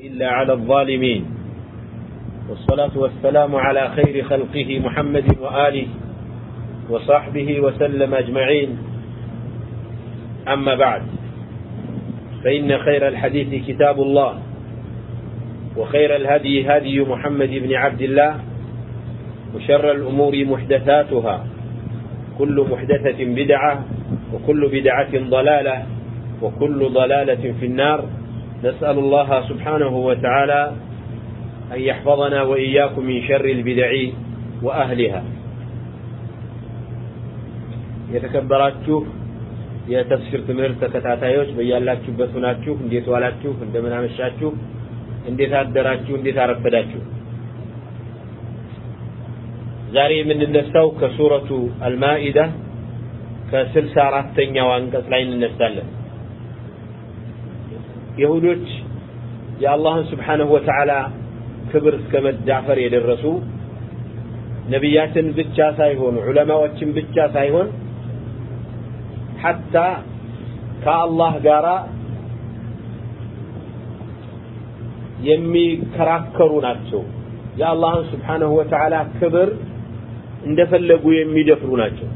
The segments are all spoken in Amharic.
إلا على الظالمين. والصلاة والسلام على خير خلقه محمد وآله وصحبه وسلم أجمعين. أما بعد فإن خير الحديث كتاب الله وخير الهدي هدي محمد بن عبد الله وشر الأمور محدثاتها. كل محدثة بدعة وكل بدعة ضلالة وكل ضلالة في النار. نسأل الله سبحانه وتعالى أن يحفظنا وإياكم من شر البدع وأهلها የተከበራችሁ የተፍሲር ትምህርት ተከታታዮች በያላችሁበት ሆናችሁ እንዴት ዋላችሁ እንደምን አመሻችሁ እንዴት አደራችሁ እንዴት አረፈዳችሁ ዛሬ የምንነሳው ከሱረቱ አልማኢዳ ከስልሳ አራተኛው አንቀጽ ላይ እንነሳለን የሁዶች የአላህን ስብሓንሁ ወተዓላ ክብር እስከ መዳፈር የደረሱ ነቢያትን ብቻ ሳይሆን ዑለማዎችን ብቻ ሳይሆን ሐታ ከአላህ ጋር የሚከራከሩ ናቸው። የአላህን ስብሓንሁ ወተዓላ ክብር እንደፈለጉ የሚደፍሩ ናቸው።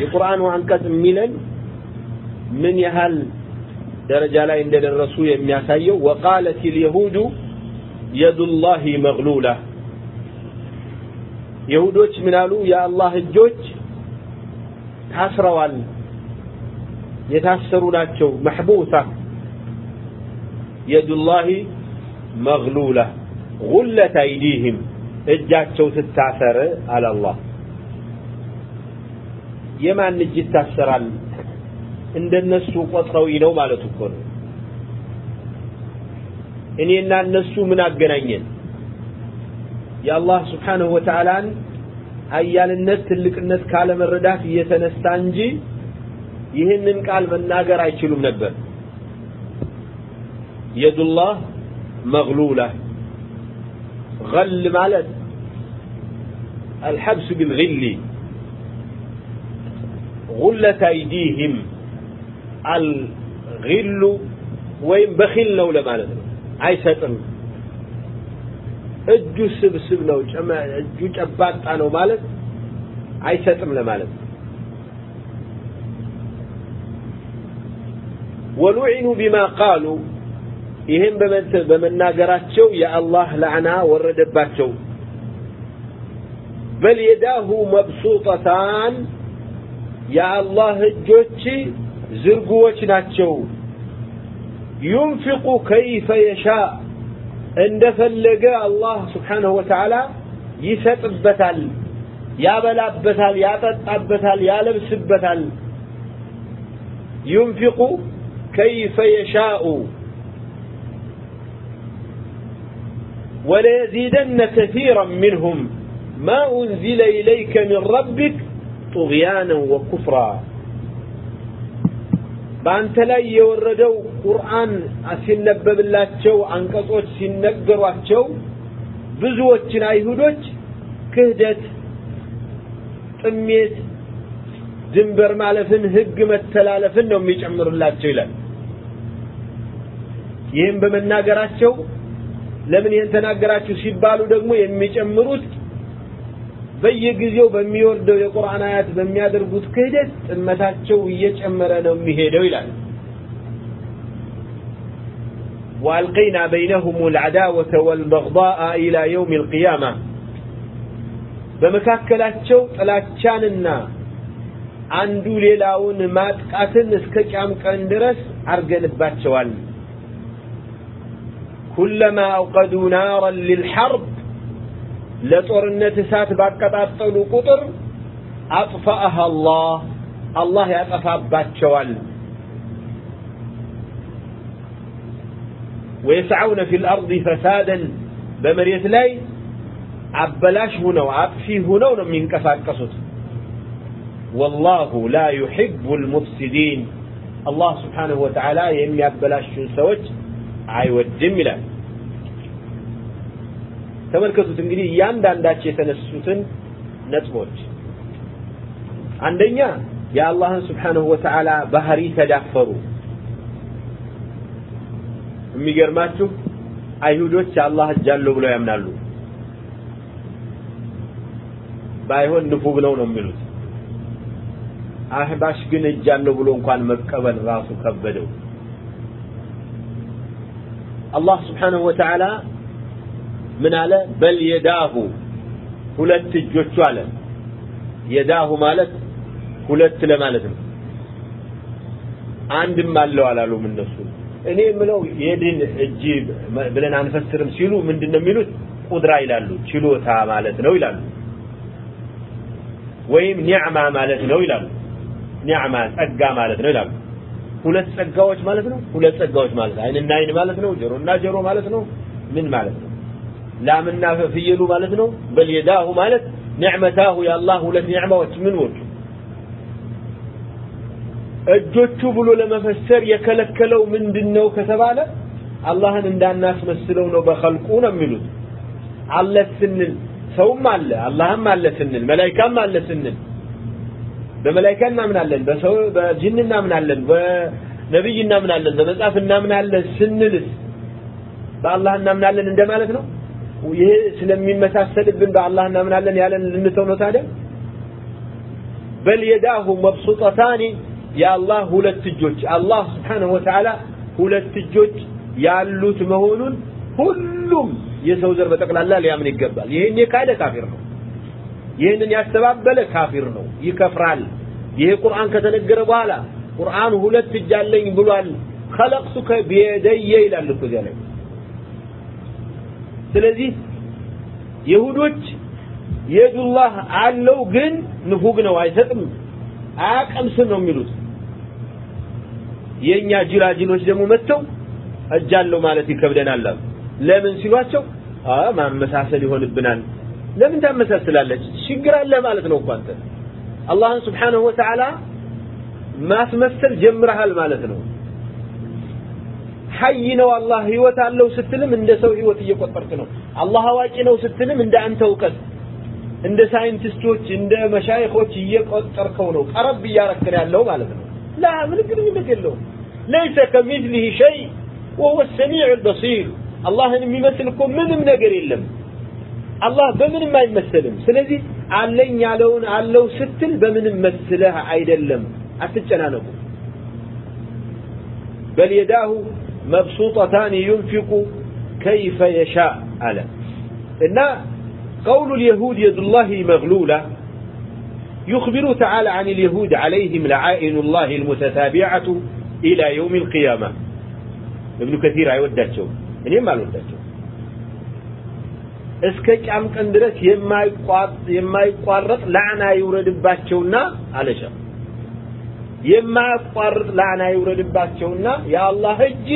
የቁርአኑ አንቀጽ የሚለን ምን ያህል ደረጃ ላይ እንደደረሱ የሚያሳየው ወቃለት ልየሁዱ የዱላሂ መግሉላ የሁዶች ምን አሉ የአላህ እጆች ታስረዋል የታሰሩ ናቸው መሕቡሳ የዱላሂ መግሉላ ጉለት አይዲህም እጃቸው ትታሰር አለ አላህ የማን እጅ ይታሰራል እንደነሱ ቆጥረውኝ ነው ማለት እኮ ነው። እኔና እነሱ ምን አገናኘን? የአላህ ስብሓንሁ ወተዓላን ሀያልነት ትልቅነት ካለመረዳት እየተነሳ እንጂ ይህንን ቃል መናገር አይችሉም ነበር። የዱላህ መግሉላ ገል ማለት አልሐብስ ቢልግሊ ጉለት አይዲህም አልጊሉ ወይም በኺል ነው ለማለት ነው። አይሰጥም። እጁ ስብስብ ነው እጁ ጨባጣ ነው ማለት አይሰጥም ለማለት ነው። ወሉዒኑ ቢማ ቃሉ ይህም በመናገራቸው የአላህ ላዕና ወረደባቸው። በል የዳሁ መብሱጠታን የአላህ እጆች ዝርጉዎች ናቸው ዩንፊቁ ከይፈ የሻ እንደፈለገ አላህ ስብሓንሁ ወተዓላ ይሰጥበታል ያበላበታል ያጠጣበታል ያለብስበታል ዩንፊቁ ከይፈ የሻኡ وليزيدن كثيرا منهم ما أنزل إليك من ربك طغيانا وكفرا በአንተ ላይ የወረደው ቁርአን ሲነበብላቸው አንቀጾች ሲነገሯቸው ብዙዎችን አይሁዶች ክህደት ጥሜት ድንበር ማለፍን ህግ መተላለፍን ነው የሚጨምርላቸው ይላል። ይህም በመናገራቸው ለምን ይህን ተናገራችሁ ሲባሉ ደግሞ የሚጨምሩት በየጊዜው በሚወርደው የቁርአን አያት በሚያደርጉት ክህደት ጥመታቸው እየጨመረ ነው የሚሄደው ይላል وألقينا بينهم العداوة والبغضاء إلى يوم القيامة በመካከላቸው ጥላቻንና አንዱ ሌላውን ማጥቃትን እስከ ቂያም ቀን ድረስ አርገንባቸዋል ኩለማ አውቀዱ ናራን ሊልሐርብ لطرنة سات باكتا تطلو قطر أطفأها الله الله يأطفى باتشوال ويسعون في الأرض فسادا بمريت لي عبلاش هنا وعطفي هنا من كفاك قصد والله لا يحب المفسدين الله سبحانه وتعالى يمي عبلاش شنسوج عيود جميلا ተመልከቱት እንግዲህ እያንዳንዳቸው የተነሱትን ነጥቦች። አንደኛ የአላህን ስብሓንሁ ወተዓላ ባህሪ ተዳፈሩ። የሚገርማችሁ አይሁዶች አላህ እጅ ብለው ያምናሉ። ባይሆን ንፉግ ነው ነው የሚሉት። አህባሽ ግን እጅ ብሎ እንኳን መቀበል ራሱ ከበደው። አላህ ስብሓንሁ ወተዓላ ምን አለ? በል የዳሁ ሁለት እጆቹ አለ። የዳሁ ማለት ሁለት ለማለት ነው። አንድም አለው አላሉም እነሱ። እኔ የምለው የድን እጅ ብለን አንፈስርም ሲሉ ምንድን ነው የሚሉት? ቁድራ ይላሉ። ችሎታ ማለት ነው ይላሉ። ወይም ኒዕማ ማለት ነው ይላሉ። ኒዕማ ጸጋ ማለት ነው ይላሉ። ሁለት ጸጋዎች ማለት ነው? ሁለት ጸጋዎች ማለት አይንና አይን ማለት ነው። ጆሮና ጆሮ ማለት ነው። ምን ማለት ነው ላምና ፍየሉ ማለት ነው። በል የዳሁ ማለት ኒዕመታሁ የአላህ ሁለት ኒዕማዎች ምን ወጡ እጆቹ ብሎ ለመፈሰር የከለከለው ምንድነው ከተባለ አላህን እንዳናስመስለው ነው። በኸልቁ ነው የሚሉት። አለ ስንል ሰውም አለ አላህም አለ ስንል መላይካም አለ ስንል በመላይካ እናምናለን በሰው በጅን እናምናለን በነብይ እናምናለን በመጽሐፍ እናምናለን ስንልስ በአላህ እናምናለን እንደማለት ነው ይሄ ስለሚመሳሰልብን በአላህ እናምናለን ያለን ልንተው ነው ታዲያ? በል የዳሁ መብሱጠታኒ የአላህ ሁለት እጆች። አላህ ስብሓንሁ ወተዓላ ሁለት እጆች ያሉት መሆኑን ሁሉም የሰው ዘር በጠቅላላ ሊያምን ይገባል። ይህን የካደ ካፊር ነው። ይህንን ያስተባበለ ካፊር ነው። ይከፍራል። ይሄ ቁርአን ከተነገረ በኋላ ቁርአን ሁለት እጅ አለኝ ብሏል። ከለቅሱከ ቢየደየ ይላል እኮ እዚያ ላይ። ስለዚህ ይሁዶች የዱላህ አለው ግን ንፉግ ነው አይሰጥም አያቀምስም ነው የሚሉት። የኛ ጅላጅሎች ደግሞ መጥተው እጃለው ማለት ይከብደናል አሉ። ለምን ሲሏቸው? ማመሳሰል ይሆንብናል። ለምን ታመሳስላለች? ችግር አለ ማለት ነው እኮ አንተ። አላህን ስብሓንሁ ወተዓላ ማስመሰል ጀምረሃል ማለት ነው ሐይ ነው አላህ ህይወት አለው ስትልም እንደ ሰው ህይወት እየቆጠርክ ነው። አላህ አዋቂ ነው ስትልም እንደ አንተ እውቀት እንደ ሳይንቲስቶች እንደ መሻይኾች እየቆጠርከው ነው። ቀረብ እያረክን ያለው ማለት ነው። ላ ምን ግንኙነት የለውም። ለይሰ ከሚስሊህ ሸይ ወሁወ ሰሚዑ ልበሲር። አላህን የሚመስል እኮ ምንም ነገር የለም። አላህ በምንም አይመሰልም። ስለዚህ አለኝ ያለውን አለው ስትል በምንም መስለህ አይደለም። አትጨናነቁ። በል የዳሁ መብሱጠታን ዩንፊቁ ከይፈ የሻ አለ እና قول اليهود يد الله مغلولة يخبر تعالى عن اليهود عليهم لعائن الله المتتابعة إلى يوم القيامة ابن كثير አይወዳቸው እኔም አልወዳቸው እስከ ቂያም ቀን ድረስ የማይቋረጥ ላዕና ይውረድባቸውና አለሻ የማያቋርጥ ላዕና ይውረድባቸውና የአላህ እጅ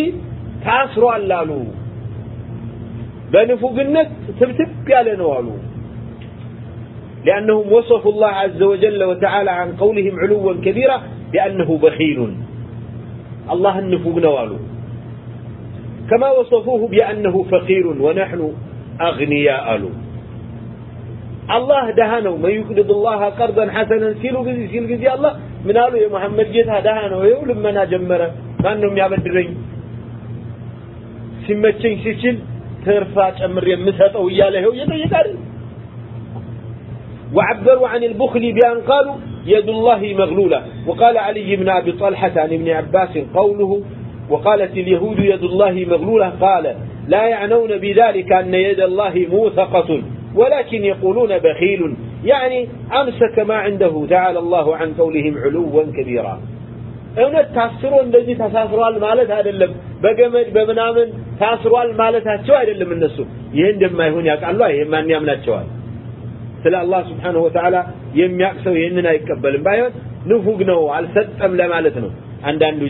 ታስሯል አሉ በንፉግነት ትብትብ ያለ ነው አሉ لأنهم وصفوا الله عز وجل وتعالى عن قولهم علوا كبيرا بأنه بخيل الله النفوق نوالو كما وصفوه بأنه فقير ونحن أغنياء له الله دهانه. ما يقرض الله قرضا حسنا سيلو قزي سيلو قزي الله. من قالوا يا محمد جيتها دهانه. ويقول لما نجمره ما انهم يابدرين. سمتشين سيشل ترفاج أمر يمسهت أو اياله يدا يدار وعبروا عن البخل بأن قالوا يد الله مغلولة. وقال علي بن أبي طلحة عن ابن عباس قوله وقالت اليهود يد الله مغلولة. قال لا يعنون بذلك أن يد الله موثقة. ولكن يقولون بخيل يعني أمسك ما عنده تعالى الله عن قولهم علوا كبيرا እውነት ታስሮ እንደዚህ ተሳስሯል ማለት አይደለም በገመድ በምናምን ታስሯል ማለታቸው አይደለም እነሱ ይህ እንደማይሆን ያውቃሉ ይሄ ማን ያምናቸዋል ስለ አላህ ስብሓንሁ ወተዓላ የሚያውቅ ሰው ይህንን አይቀበልም ባይሆን ንፉግ ነው አልሰጠም ለማለት ነው አንዳንዱ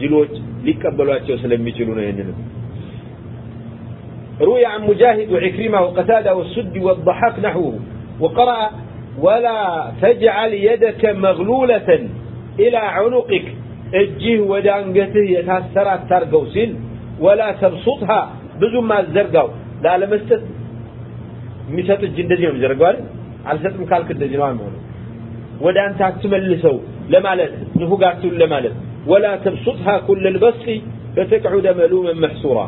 ጅሎች ሊቀበሏቸው ስለሚችሉ ነው ይህንንም روي عن مجاهد وعكرمة وقتادة والسد والضحاك نحوه وقرأ ولا تجعل يدك مغلولة إلى عنقك እጅህ ወደ አንገትህ የታሰረ አታርገው ሲል ወላ ተብሱጥሃ ብዙም አዘርጋው ላለመስጠት የሚሰጥ እጅ እንደዚህ ነው የሚዘረጋው አይደል አልሰጥም ካልክ እንደዚህ ነው የሚሆነው ወደ አንተ አትመልሰው ለማለት ንፉጋቱን ለማለት ወላ ተብሱጥሃ ኩል ልበስጢ ፈተቅዑደ መሉመን መሕሱራ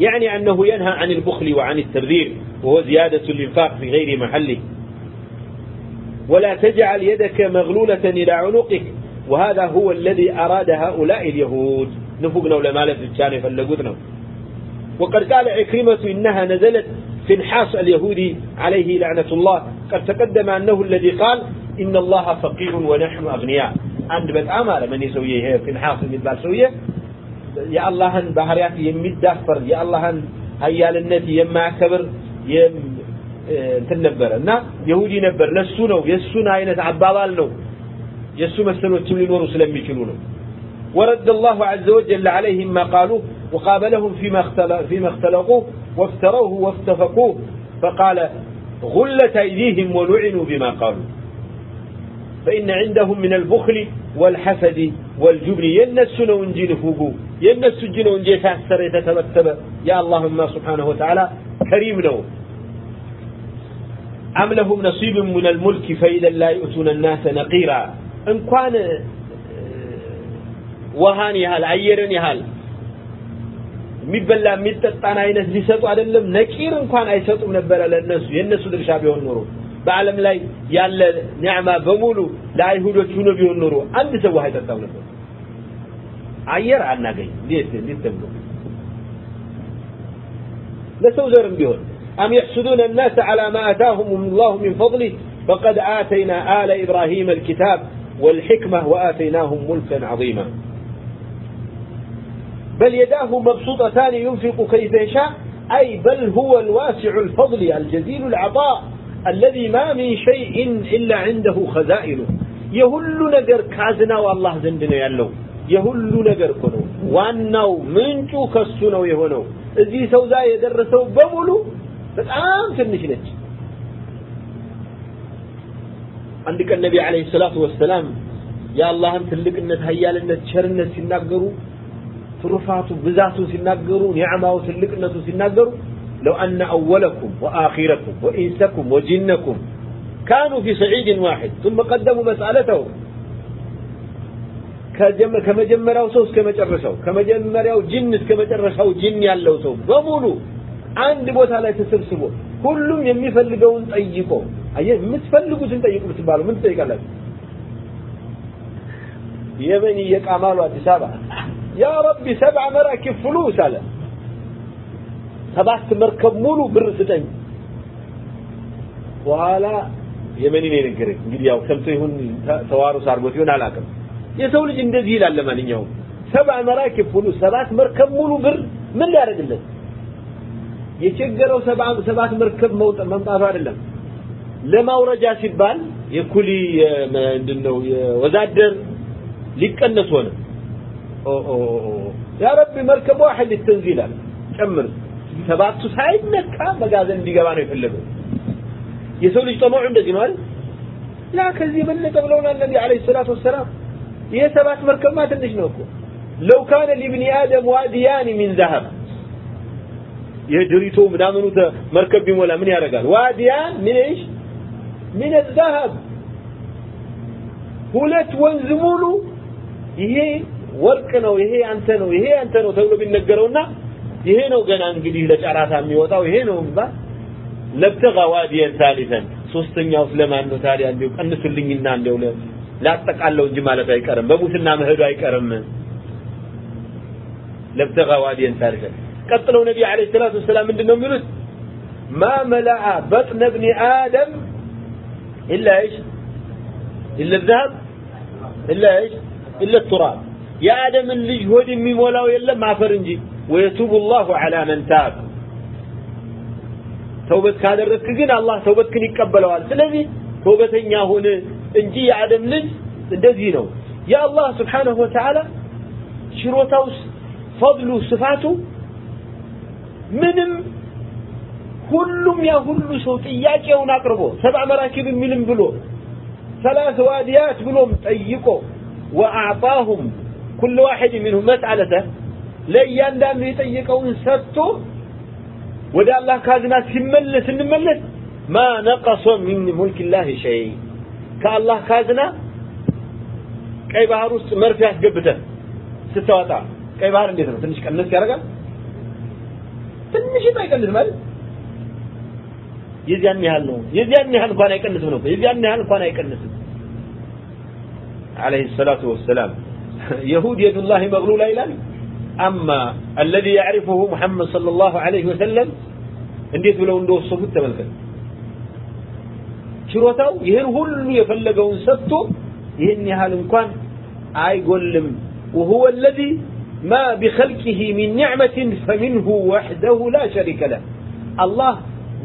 يعني أنه ينهى عن البخل وعن التبذير وهو زيادة الإنفاق في غير محله. ولا تجعل يدك مغلولة إلى عنقك وهذا هو الذي أراد هؤلاء اليهود. نفقنا ولا مالت الجاني فلقوتنا وقد قال عكرمة إنها نزلت في الحاص اليهودي عليه لعنة الله. قد تقدم أنه الذي قال إن الله فقير ونحن أغنياء. عند بتعمل من يسويه في الحاص من بالسوية የአላህን ባህሪያት የሚዳፈር የአላህን ሀያልነት የማያከብር እንትን ነበረ እና ይሁዲ ነበር ለሱ ነው የሱን አይነት አባባል ነው የሱ መሰሎችም ሊኖሩ ስለሚችሉ ነው ورد الله عز وجل عليهم ما قالوه وقابلهم فيما فيما اختلقوه وافتروه وافتفقوه فقال غلت أيديهم ولعنوا بما قالوا فإن عندهم من البخل والحسد والجبن ينسون ونجي نفوقوا የእነሱ እጅ ነው እንጂ የታሰረ የተተበተበ የአላህማ ስብሓንሁ ወተዓላ ከሪም ነው። አም ለሁም ነሲብ ምን አልሙልክ ፈኢደን ላ ዩእቱነ ናሰ ነቂራ። እንኳን ውሃን ያህል አየርን ያህል የሚበላ የሚጠጣን አይነት ሊሰጡ አይደለም። ነቂር እንኳን አይሰጡም ነበረ ለእነሱ። የእነሱ ድርሻ ቢሆን ኖሮ በዓለም ላይ ያለ ኒዕማ በሙሉ ለአይሁዶች ሁኖ ቢሆን ኖሮ አንድ ሰው ውሃ አይጠጣም ነበር። አየር አናገኝ እንዴት እንዴት ተብሎ ለሰው ዘርም ቢሆን أم يحسدون الناس على ما آتاهم الله من فضله فقد آتينا آل إبراهيم الكتاب والحكمة وآتيناهم ملكا عظيما بل يداه مبسوطتان ينفق كيف يشاء أي بل هو الواسع الفضل الجزيل العطاء الذي ما من شيء إلا عنده خزائنه يهل نجر كازنا والله زندنا የሁሉ ነገር እኮ ነው። ዋናው ምንጩ ከሱ ነው የሆነው። እዚህ ሰው ዛ የደረሰው በሙሉ በጣም ትንሽ ነች። አንድ ቀን ነቢ አለይሂ ሰላቱ ወሰላም የአላህን ትልቅነት፣ ሀያልነት፣ ቸርነት ሲናገሩ ትሩፋቱ ብዛቱ ሲናገሩ ኒዕማው ትልቅነቱ ሲናገሩ ለው አነ አወለኩም ወአኺረኩም ወኢንሰኩም ወጂነኩም ካኑ ፊ ሰዒድን ዋሒድ ثم ቀደሙ መስአለተሁም ከመጀመሪያው ሰው እስከ መጨረሻው ከመጀመሪያው ጅን እስከ መጨረሻው ጅን ያለው ሰው በሙሉ አንድ ቦታ ላይ ተሰብስቦ ሁሉም የሚፈልገውን ጠይቆ አየህ የምትፈልጉትን ጠይቁ ብትባሉ ምን ትጠይቃላችሁ የመን እየቃማሉ አዲስ አበባ። ያ ረቢ ሰብዓ መራኪብ ፍሉስ አለ። ሰባት መርከብ ሙሉ ብር ስጠኝ። በኋላ የመኒ ነው የነገረኝ እንግዲህ ያው ሰምቶ ይሁን ተዋሩስ አድርጎት ይሆን አላውቅም የሰው ልጅ እንደዚህ ይላል። ለማንኛውም ሰብዓ መራኪብ ፍሉስ ሰባት መርከብ ሙሉ ብር ምን ሊያደርግለት? የቸገረው ሰባት መርከብ መምጣቱ አይደለም። ለማውረጃ ሲባል የኩሊ ምንድነው? የወዛደር ሊቀነስ ሆነ። ያ ረቢ መርከብ ልተንዚል አለ ጨምር። ሰባቱ ሳይነካ መጋዘን እንዲገባ ነው የፈለገው። የሰው ልጅ ጠመዑ እንደዚህ ነው አይደል? ላ ከዚህ የበለጠ ብለውናል ነቢ አለይሂ ሰላቱ ወሰላም ይሄ ሰባት መርከብማ ትንሽ ነው እኮ? ለው ካነ ሊብኒ አደም ዋዲያን ሚን ዘሀብ የድሪቶ ምናምኑ መርከብ ቢሞላ ምን ያደርጋል? ዋዲያን ምን እሺ ምን ሁለት ወንዝ ሙሉ። ይሄ ወርቅ ነው ይሄ አንተ ነው ይሄ አንተ ነው ተብሎ ቢነገረውና ይሄ ነው ገና እንግዲህ ለጨራታ የሚወጣው። ይሄ ነው ባል ለብተጋ ዋዲየን ሳሊሰን ሶስተኛው ስለማን ነው ታዲያ? እንደው ቀንሱልኝና እንደው ላጠቃለው እንጂ ማለት አይቀርም በሙስና መሄዱ አይቀርም ለብተጋ ዋዲየን ሳሊሰን ቀጥለው ነቢ አለይሂ ሰላቱ ወሰላም ምንድነው የሚሉት ما ملأ بطن ابن آدم إلا إيش إلا الذهب إلا إيش إلا التراب يا آدم اللي هود ميمولاو يلا ما فرنجي ويتوب الله على من تاب ተውበት ካደረግክ ግን አላህ ተውበትክን ይቀበለዋል ስለዚህ ተውበተኛ ሁን እንጂ የዓለም ልጅ እንደዚህ ነው የአላህ ስብሓንሁ ወተዓላ ችሮታውስ ፈድሉ ስፋቱ ምንም ሁሉም ያ ሁሉ ሰው ጥያቄውን አቅርቦ ሰብዓ መራኪብ የሚልም ብሎ ثلاث واديات ብሎም ጠይቆ وأعطاهم كل واحد منهم مسألته ለእያንዳንዱ የጠየቀውን ሰጥቶ ወደ الله كازنا ሲመለስ እንመለስ ما نقص من ملك الله شيء ከአላህ ካዝና ቀይ ባህር ውስጥ መርፌ አስገብተህ ስታወጣ ቀይ ባህር እንዴት ነው ትንሽ ቀነስ ያደርጋል ትንሽ አይቀንስም ማለት የዚያን ያህል ነው የዚያን ያህል እንኳን አይቀንስም ነው የዚያን ያህል እንኳን አይቀንስም عليه الصلاة والسلام يهود يد الله مغلولة إلى أما الذي يعرفه محمد صلى الله عليه وسلم እንዴት ብለው እንደወሰዱት ተመልከት ችሮታው ይህን ሁሉ የፈለገውን ሰጥቶ ይህን ያህል እንኳን አይጎልም وهو الذي ما بخلقه من نعمة فمنه وحده لا شريك له الله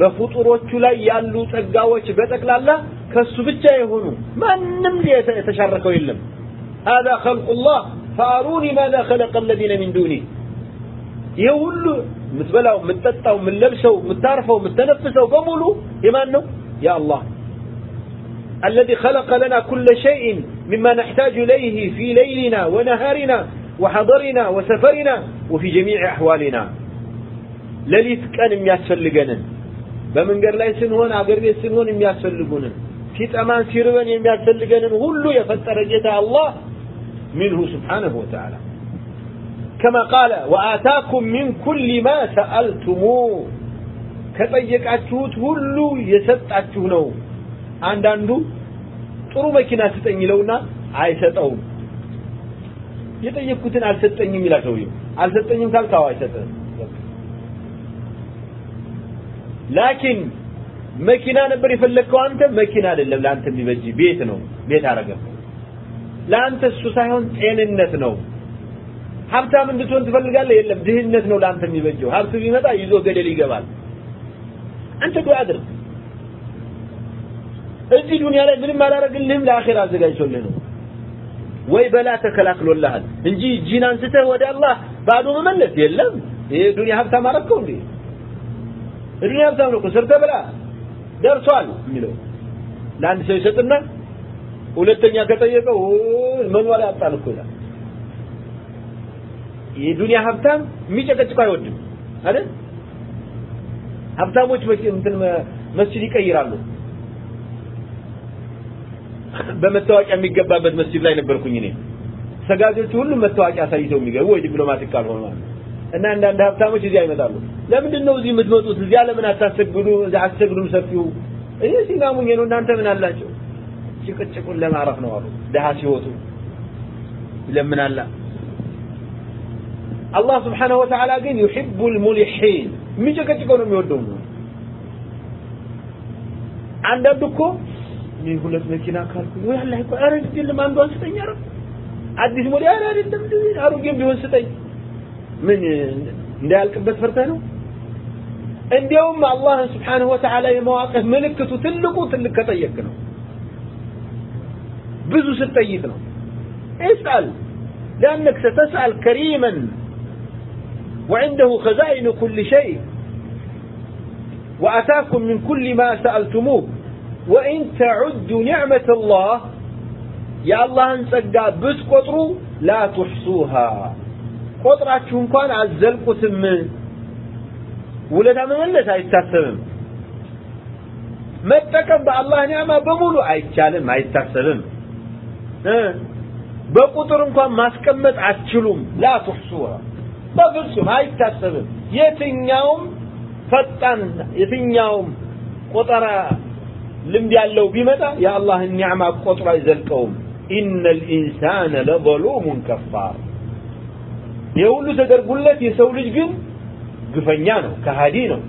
በፍጡሮቹ ላይ ያሉ ጸጋዎች በጠቅላላ ከሱ ብቻ የሆኑ ማንም የተሻረከው የለም هذا خلق الله فاروني ماذا خلق الذين من دونه ይሄ ሁሉ የምትበላው የምትጠጣው የምትለብሰው የምታርፈው የምትተነፍሰው በሙሉ የማን ነው ያ አላህ الذي خلق لنا كل شيء مما نحتاج إليه في ليلنا ونهارنا وحضرنا وسفرنا وفي جميع أحوالنا لليت كان የሚያስፈልገንን በመንገድ ላይ ስንሆን አገር ቤት ስንሆን የሚያስፈልጉንን ሲጠማን ሲርበን የሚያስፈልገንን ሁሉ የፈጠረ ጌታ አላህ منه سبحانه وتعالى كما قال وآتاكم من كل ما سألتموه ከጠየቃችሁት ሁሉ የሰጣችሁ ነው አንዳንዱ ጥሩ መኪና ስጠኝ ይለውና አይሰጠውም። የጠየቅኩትን አልሰጠኝም ይላል ሰውየው። አልሰጠኝም ካልካው አይሰጥህም። ላኪን መኪና ነበር የፈለግከው አንተ መኪና አይደለም ለአንተ የሚበጅ ቤት ነው ቤት አረገ። ለአንተ እሱ ሳይሆን ጤንነት ነው። ሀብታም እንድትሆን ትፈልጋለህ? የለም ድህነት ነው ለአንተ የሚበጀው። ሀብት ቢመጣ ይዞ ገደል ይገባል። አንተ ዱዓ አድርግ እዚህ ዱንያ ላይ ምንም አላረግልህም ለአኺራ አዘጋጅቶልህ ነው። ወይ በላ ተከላክሎልሃል እንጂ እጅን አንስተህ ወደ አላህ ባዶ መመለስ የለም። ይሄ ዱንያ ሀብታም አረግከው እንዴ? እድሜ ሀብታም ነው ሰርተህ ብላ ደርሷል የሚለው ለአንድ ሰው ይሰጥና ሁለተኛ ከጠየቀው መኖሪያ አጣን እኮ ይላል። የዱንያ ሀብታም የሚጨቀጭቁ አይወድም አይደል? ሀብታሞች መስጂድ ይቀይራሉ በመታወቂያ የሚገባበት መስጂድ ላይ ነበርኩኝ እኔ። ሰጋጆቹ ሁሉም መታወቂያ አሳይተው የሚገቡ ወይ ዲፕሎማቲክ ካልሆነ ማለት እና አንዳንድ ሀብታሞች እዚያ ይመጣሉ ለምንድን ነው እዚህ የምትመጡት? እዚያ ለምን አታሰግዱ አትሰግዱም ሰፊው? እኔ ሲናሙኝ ነው እናንተ ምን አላቸው? ጭቅጭቁን ለማረፍ ነው አሉ። ደሃ ሲወጡ ይለምናላ። አላህ ስብሓንሁ ወተዓላ ግን ዩሕቡ ልሙሊሒን የሚጨቀጭቀው ነው የሚወደው አንዳንዱ እኮ እኔ ሁለት መኪና ካልኩ ወይ አላህ እኮ ኧረ ግድልም አንዷን ስጠኝ ኧረ አዲስ ሞዴል ኧረ አይደለም አሮጌም ቢሆን ስጠኝ ምን እንዳያልቅበት ፈርተህ ነው እንዲያውም አላህን ስብሓንሁ ወተዓላ የመዋቅህ ምልክቱ ትልቁ ትልቅ ከጠየቅ ነው ብዙ ስትጠይቅ ነው اسأل لأنك ستسأل كريما وعنده خزائن كل شيء وأتاكم من كل ما سألتموه ወኢን ተዑዱ ኒዕመተላህ የአላህን ጸጋ ብትቆጥሩ ላ ትሕሱሃ ቆጥራችሁ እንኳን አዘልቁትም። ውለታ መመለስ አይታሰብም። መጠቀም በአላህ ኒዕማ በሙሉ አይቻልም፣ አይታሰብም። በቁጥር እንኳን ማስቀመጥ አትችሉም። ላ ትሕሱሃ በፍጹም አይታሰብም። የትኛውም ፈጣን የትኛውም ቆጠራ لم يعلو بمتى يا الله النعمة قطرة إذا القوم إن الإنسان لظلوم كفار يقول له تدر قلة يسولج قم قفنيانه كهادينه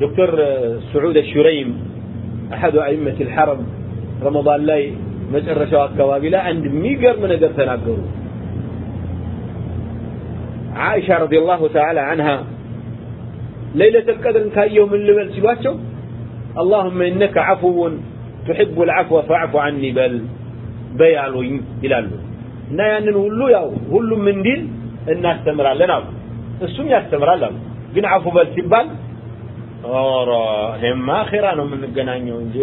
دكتور سعود الشريم أحد أئمة الحرم رمضان لاي مجر رشاوة كوابلة عند ميقر من أجل تناقره عائشة رضي الله تعالى عنها ليلة القدر كأي يوم اللي بلسلواتشو اللهم إنك عفو تحب العفو فاعف عني بل በያሉ ይላሉ እና ያንን ሁሉ ያው ሁሉም እንዲል እናስተምራለን አሉ። እሱም ያስተምራል አሉ። ግን አፉ በል ሲባል ኧረ ይሄማ አኼራ ነው የምንገናኘው እንጂ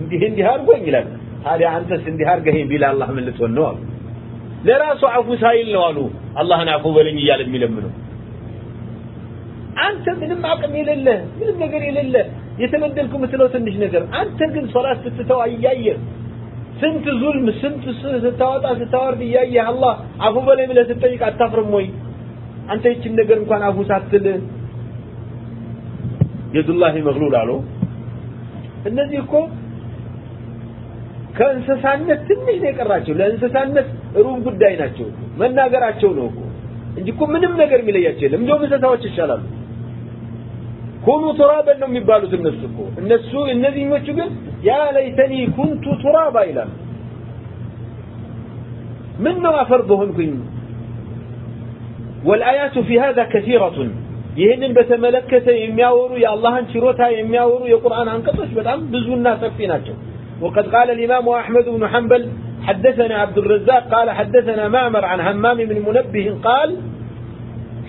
እንዲህ እንዲህ አድርጎኝ ይላል። ታዲያ አንተስ እንዲህ አድርገኸኝ ቢል አላህ ምን ልትሆን ነው አሉ። ለራሱ አፉ ሳይል ነው አሉ። አላህን አፉ በለኝ እያለ የሚለምነው። አንተ ምንም አቅም የሌለህ ምንም ነገር የሌለህ የተበደልኩ የምትለው ትንሽ ነገር። አንተ ግን ሶላት ስትተው እያየህ ስንት ዙልም ስንት ስታወጣ ስታወርድ እያየህ አላህ አፉ በለኝ ብለህ ስትጠይቅ አታፍርም ወይ? አንተ ይችን ነገር እንኳን አፉ ሳትል የዱላሂ መግሉል አሉ እነዚህ እኮ ከእንስሳነት ትንሽ ነው የቀራቸው። ለእንስሳነት ሩብ ጉዳይ ናቸው። መናገራቸው ነው እኮ እንጂ እኮ ምንም ነገር የሚለያቸው የለም። እንደውም እንስሳዎች ይሻላሉ ኩኑ ቱራበን ነው የሚባሉት እነሱ እኮ እነሱ እነዚህኞቹ ግን ያ ለይተኒ ኩንቱ ቱራባ ይላል ምን ነው አፈር በሆንኩኝ والآيات في هذا كثيرة ይህንን በተመለከተ የሚያወሩ የአላህን ችሮታ የሚያወሩ የቁርአን አንቀጾች በጣም ብዙና ሰፊ ናቸው وقد قال الإمام أحمد بن حنبل حدثنا عبد الرزاق قال حدثنا معمر عن همام بن منبه قال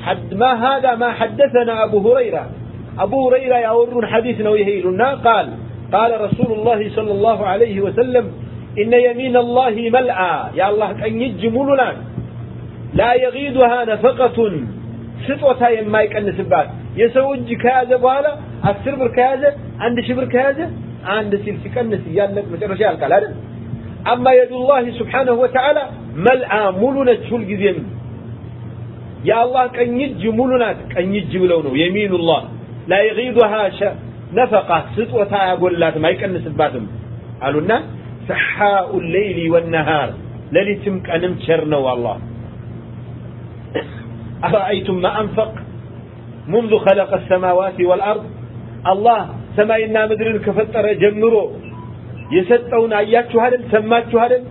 حد ما هذا ما حدثنا أبو هريرة أبو هريرة يورون حديثنا ويهيلنا قال قال رسول الله صلى الله عليه وسلم إن يمين الله ملأى يا الله كأن يجملنا لا يغيدها نفقة ስጦታ የማይቀንስባት የሰው እጅ ከያዘ በኋላ አስር ብር ከያዘ አንድ ሺህ ብር ከያዘ አንድ ሲል ሲቀንስ እያለቅ መጨረሻ ያልቃል አይደል አማ የዱላህ ስብሓነሁ ወተዓላ መልአ ሙሉ ነች ሁልጊዜም የአላህ ቀኝ እጅ ሙሉ ናት ቀኝ እጅ ብለው ነው የሚኑላህ ላ የጊዱሃ ነፈቃ ስጦታ ያጎላትም አይቀንስባትም አሉና ሰሓኡ ሌይሊ ወነሃር ሌሊትም ቀንም ቸር ነው አላህ أرأيتم ما أنفق منذ خلق السماوات والأرض الله سماينا مدرن كفتر جمرو يسطون አያችሁ አይደል ሰማችሁ አይደል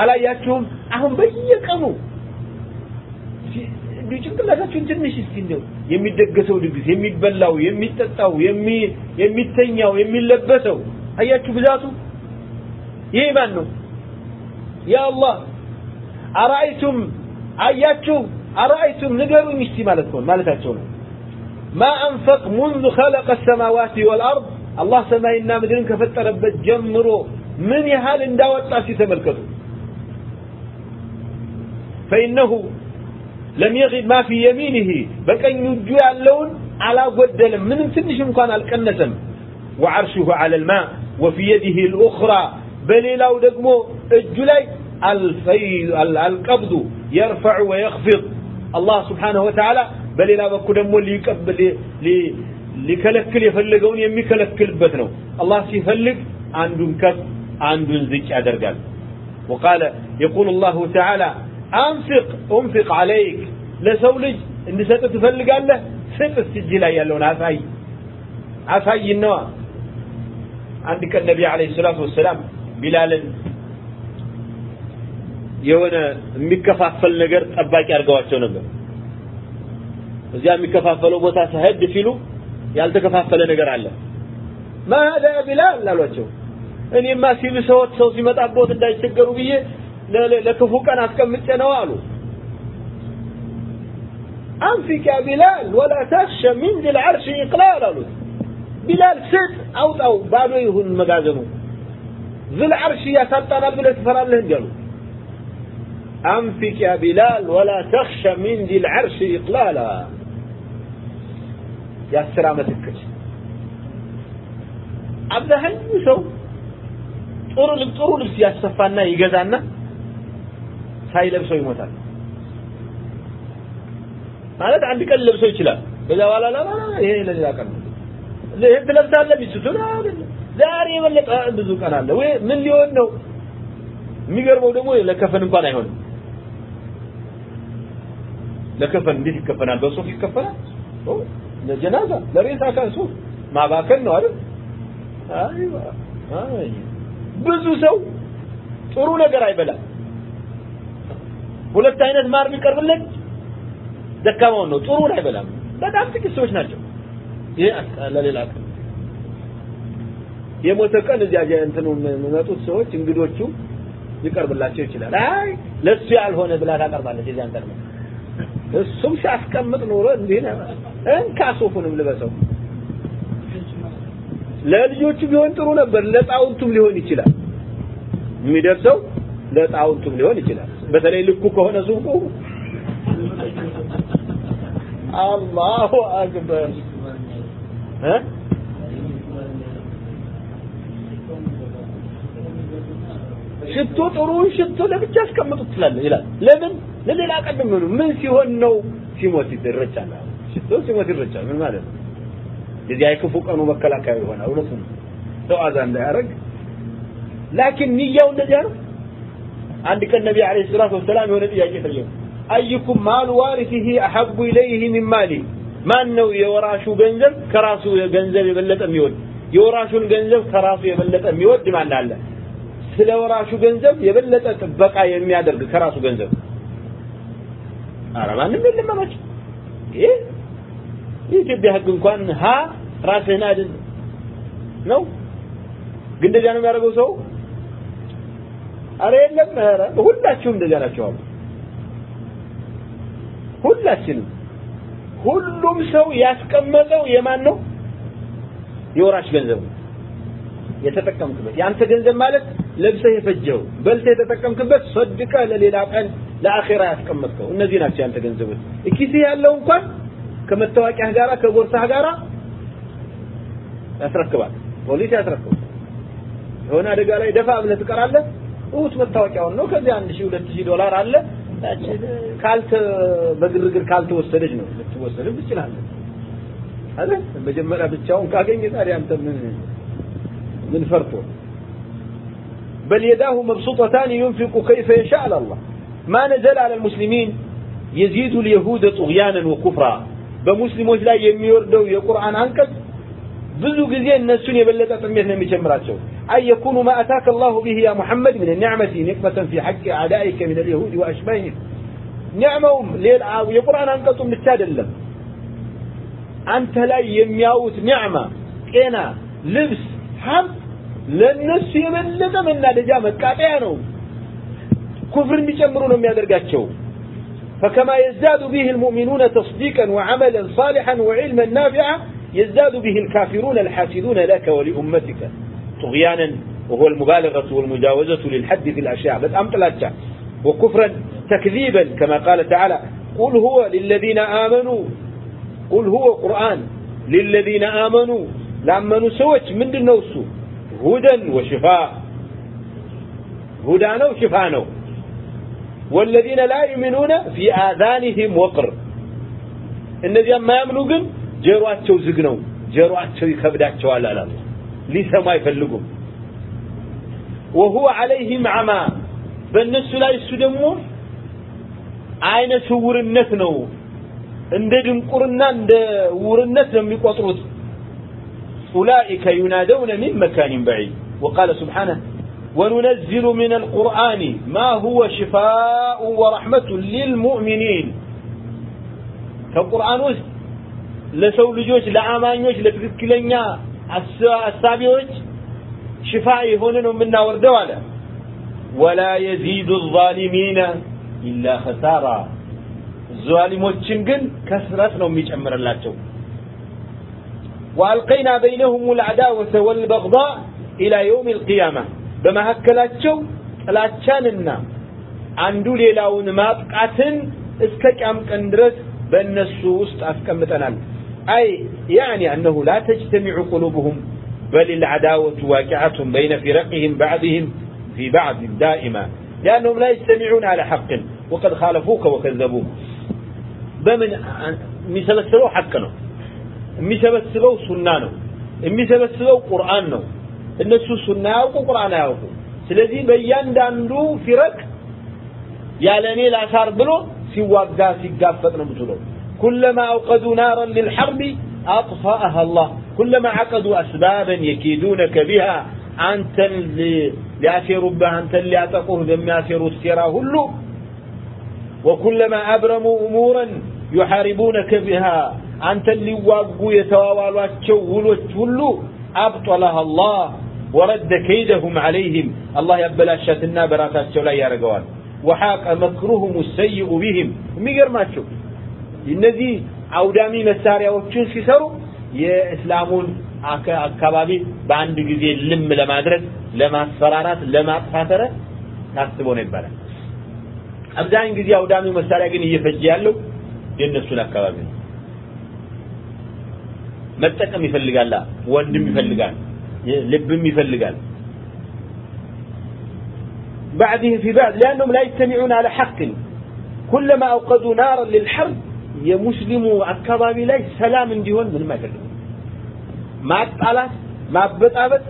አላያችሁም አሁን በየቀኑ እንዲሁ ጭንቅላታችሁን ትንሽ እስቲ እንደው የሚደገሰው ድግስ፣ የሚበላው፣ የሚጠጣው፣ የሚተኛው፣ የሚለበሰው አያችሁ ብዛቱ። ይህ ማን ነው? ያ አላህ አራአይቱም፣ አያችሁ አራአይቱም፣ ንገሩኝ እስቲ ማለት ነው ማለታቸው ነው። ማ አንፈቅ ሙንዙ ኸለቀ ሰማዋት ወልአርድ አላህ ሰማይና ምድርን ከፈጠረበት ጀምሮ ምን ያህል እንዳወጣ ሲተመልከቱ ፈኢነሁ لم يغد ما في يمينه بكن يجو اللون على قدل من تنش كان الكنسم وعرشه على الماء وفي يده الأخرى بليلاو دقمو الجلاي الفيل القبض يرفع ويخفض الله سبحانه وتعالى በሌላ በኩል ደግሞ ሊቀበል ሊከለክል የፈለገውን የሚከለክልበት ነው አላህ ሲፈልግ አንዱን ከፍ አንዱን ዝቅ ያደርጋል وقال يقول الله تعالى አንፍቅ ኡንፊቅ አለይክ ለሰው ልጅ እንድሰጥ ትፈልጋለህ? ስጥ እጅ ላይ ያለውን አሳይ አሳይ ነዋ። አንድ ቀን ነቢ ዓለይሂ ሰላቱ ወሰላም ቢላልን የሆነ የሚከፋፈል ነገር ጠባቂ አድርገዋቸው ነበር። እዚያ የሚከፋፈለው ቦታ ሰህድ ሲሉ ያልተከፋፈለ ነገር አለ። ماذا ቢላል አሏቸው። እኔማ ሲብሰዎት ሰው ሲመጣበት እንዳይቸገሩ ብዬ ለክፉ ቀን አስቀምጬ ነው አሉ أنفق يا بلال ولا تخش من ذي العرش إقلال አሉት ቢላል ስጥ አውጣው ባዶ ይሁን መጋዘኑ ذي العرش ያሳጣናል ብለህ ትፈራለህ እንዲ አሉ أنفق يا بلال ولا تخش من ذي العرش إقلالا የአስር ዓመት እቅድ አብዛኛው ሰው ጥሩ ጥሩ ልብስ ያሰፋና ይገዛና ሳይለብሰው ይሞታል። ማለት አንድ ቀን ለብሰው ይችላል። ከዛ በኋላ ላ ይሄ ለሌላ ቀን ይሄን ትለብሳለህ? ሚስቱን ዛሬ የበለጠ ብዙ ቀን አለ ወይ ምን ሊሆን ነው? የሚገርመው ደግሞ ለከፈን እንኳን አይሆንም። ለከፈን እንዴት ይከፈናል? በሱፍ ይከፈናል? ለጀናዛ ለሬሳ ካን ማባከን ነው አይደል? ብዙ ሰው ጥሩ ነገር አይበላም ሁለት አይነት ማር ቢቀርብለት ደካማውን ነው ጥሩን አይበላም። በጣም ጥቂት ሰዎች ናቸው። ይሄ ለሌላ ቀን የሞተ ቀን እዚያ እንትኑ የሚመጡት ሰዎች እንግዶቹ ሊቀርብላቸው ይችላል። አይ ለሱ ያልሆነ ብላ ታቀርባለች የዚያን ቀን እሱም ሲያስቀምጥ ኖሮ እንዲህ እንካ ሱፉንም ልበሰው። ለልጆቹ ቢሆን ጥሩ ነበር ለጣውንቱም ሊሆን ይችላል። የሚደርሰው ለጣውንቱም ሊሆን ይችላል በተለይ ልኩ ከሆነ ሱፉ አላሁ አክበር። እ? ሽቶ ጥሩን ሽቶ ለብቻ አስቀምጡት ትላለህ ይላል። ለምን? ለሌላ ቀን ምን ምን ሲሆን ነው ሲሞት ይረጫል ሽቶ ሲሞት ይረጫል ምን ማለት ነው? የዚህ አይክፉ ቀኑ መከላከያ ይሆናል። እውነቱን ሰው አዛ እንዳያደርግ። ላኪን ንያው እንደዚያ ነው አንድ ቀን ነቢ አለይሂ ሰላቱ ወሰላም የሆነ ጥያቄ ጠየቁ። አይኩም ማሉ ዋሪሲሂ አሐቡ ኢለይህ ሚን ማሊ? ማን ነው የወራሹ ገንዘብ? ከራሱ ገንዘብ የበለጠ የሚወድ. የወራሹን ገንዘብ ከራሱ የበለጠ የሚወድ ማን አለ? ስለ ወራሹ ገንዘብ የበለጠ ጥበቃ የሚያደርግ ከራሱ ገንዘብ. ኧረ ማንም የለም አላቸው ይህ የኢትዮጵያ ህግ እንኳን ሀ ራስህን አድን ነው? ግን እንደዚያ ነው የሚያደርገው ሰው አረ የለም። ኧረ ሁላችሁም እንደዚያ ናቸው አሉ። ሁላችንም ሁሉም ሰው ያስቀመጠው የማን ነው? የወራሽ ገንዘብ ነው። የተጠቀምክበት የአንተ ገንዘብ ማለት ለብሰህ የፈጀው በልተህ የተጠቀምክበት ሰድቀህ ለሌላ ቀን ለአኼራ ያስቀመጥከው እነዚህ ናቸው ያንተ ገንዘቦች። እኪስህ ያለው እንኳን ከመታወቂያ ጋራ ከቦርሳህ ጋራ ያስረክባል። ፖሊስ ያስረክባል። የሆነ አደጋ ላይ ደፋ ብለህ ትቀራለህ እውት መታወቂያውን ነው ከዚህ አንድ ሺህ ሁለት ሺህ ዶላር አለ ካልተ በግርግር ካልተወሰደች ነው ልትወሰድም ትችላለህ አይደል መጀመሪያ ብቻውን ካገኘ ታዲያ አንተ ምን ምን ፈርቶ بل يداه مبسوطتان ينفق كيف يشاء على الله ما نزل على المسلمين يزيد اليهود طغيانا وكفرا በሙስሊሞች ላይ የሚወርደው የቁርአን አንቀጽ ብዙ ጊዜ እነሱን የበለጠ ጥሜት ነው የሚጨምራቸው أن يكون ما أتاك الله به يا محمد من النعمة نقمة في حق أعدائك من اليهود وأشباههم نعمهم ليل የቁርአን አንቀጹን ብቻ አይደለም አንተ ላይ የሚያዩት ኒዕማ ጤና ልብስ ሀብት ለነሱ የበለጠ መናደጃ መቃጠያ ነው ኩፍር እንዲጨምሩ ነው የሚያደርጋቸው فكما يزداد به المؤمنون تصديقا وعملا صالحا وعلما نافعا يزداد به الكافرون الحاسدون لك ولأمتك طغيانا وهو المبالغة والمجاوزة للحد في الأشياء. بس أم ثلاثة وكفرا تكذيبا كما قال تعالى قل هو للذين آمنوا. قل هو قرآن. للذين آمنوا. لما نسوت من النوس هدى وشفاء. هدانا وشفانا والذين لا يؤمنون في آذانهم وقر. النبي ما يؤمنون جروا أتشو زقنوا جروا أتشو يكبداتشو አላሉ ሊሰሙ አይፈልጉም وهو عليهم عمى በእነሱ ላይ እሱ ደግሞ አይነ ስውርነት ነው እንደ ድንቁርና እንደ ውርነት ነው የሚቆጥሩት أولئك ينادون من مكان بعيد وقال سبحانه وننزل من القرآن ما هو شفاء ورحمة للمؤمنين ከቁርአን ውስጥ ለሰው ልጆች ለአማኞች ለትክክለኛ السابيوج شفاء يهونن ومنا وردوالا ولا يزيد الظالمين إلا خسارة الظالمو تشنقن كسرتنا وميج أمر الله وألقينا بينهم العداوة والبغضاء إلى يوم القيامة. بما هكلاتشو لا تشاننا عندو ليلاون مابقاتن اسكك أمك أندرس بأن السوست أفكمتنا لك أي يعني أنه لا تجتمع قلوبهم بل العداوة واقعة بين فرقهم بعضهم في بعض دائما لأنهم لا يجتمعون على حق وقد خالفوك وكذبوك بمن የሚሰበስበው ሐቅ ነው የሚሰበስበው ሱና ነው የሚሰበስበው ቁርአን ነው እነሱ ሱና ያውቁ ቁርአን አያውቁ ስለዚህ በእያንዳንዱ ፊረቅ ያለ እኔ ላሳር ብሎ ሲዋጋ ሲጋፈጥ ነው ምትለው كلما أوقدوا نارا للحرب أطفأها الله. كلما عقدوا أسبابا يكيدونك بها أنت لأسي ربها أنت اللي أتقوه ذم أفير السراه هلو. وكلما أبرموا أمورا يحاربونك بها أنت اللي واقو يتواوالوا تشولوا هلو. أبطلها الله ورد كيدهم عليهم. الله يبلا شاتنا براتات شولا يا رقوان وحاق مكرهم السيء بهم. ميقر ما تشوف እነዚህ አውዳሚ መሳሪያዎችን ሲሰሩ የእስላሙን አካባቢ በአንድ ጊዜ ልም ለማድረግ ለማስፈራራት ለማጥፋተረ ታስቦ ነው ይባላል አብዛኛውን ጊዜ አውዳሚው መሳሪያ ግን እየፈጀ ያለው የእነሱን አካባቢ ነው መጠቀም ይፈልጋል ወንድም ይፈልጋል ልብም ይፈልጋል بعدهم في بعد لأنهم لا يجتمعون على حق كلما أوقدوا نارا للحرب የሙስሊሙ አካባቢ ላይ ሰላም እንዲሆን ምንም አይፈልግም ማጣላት ማበጣበጥ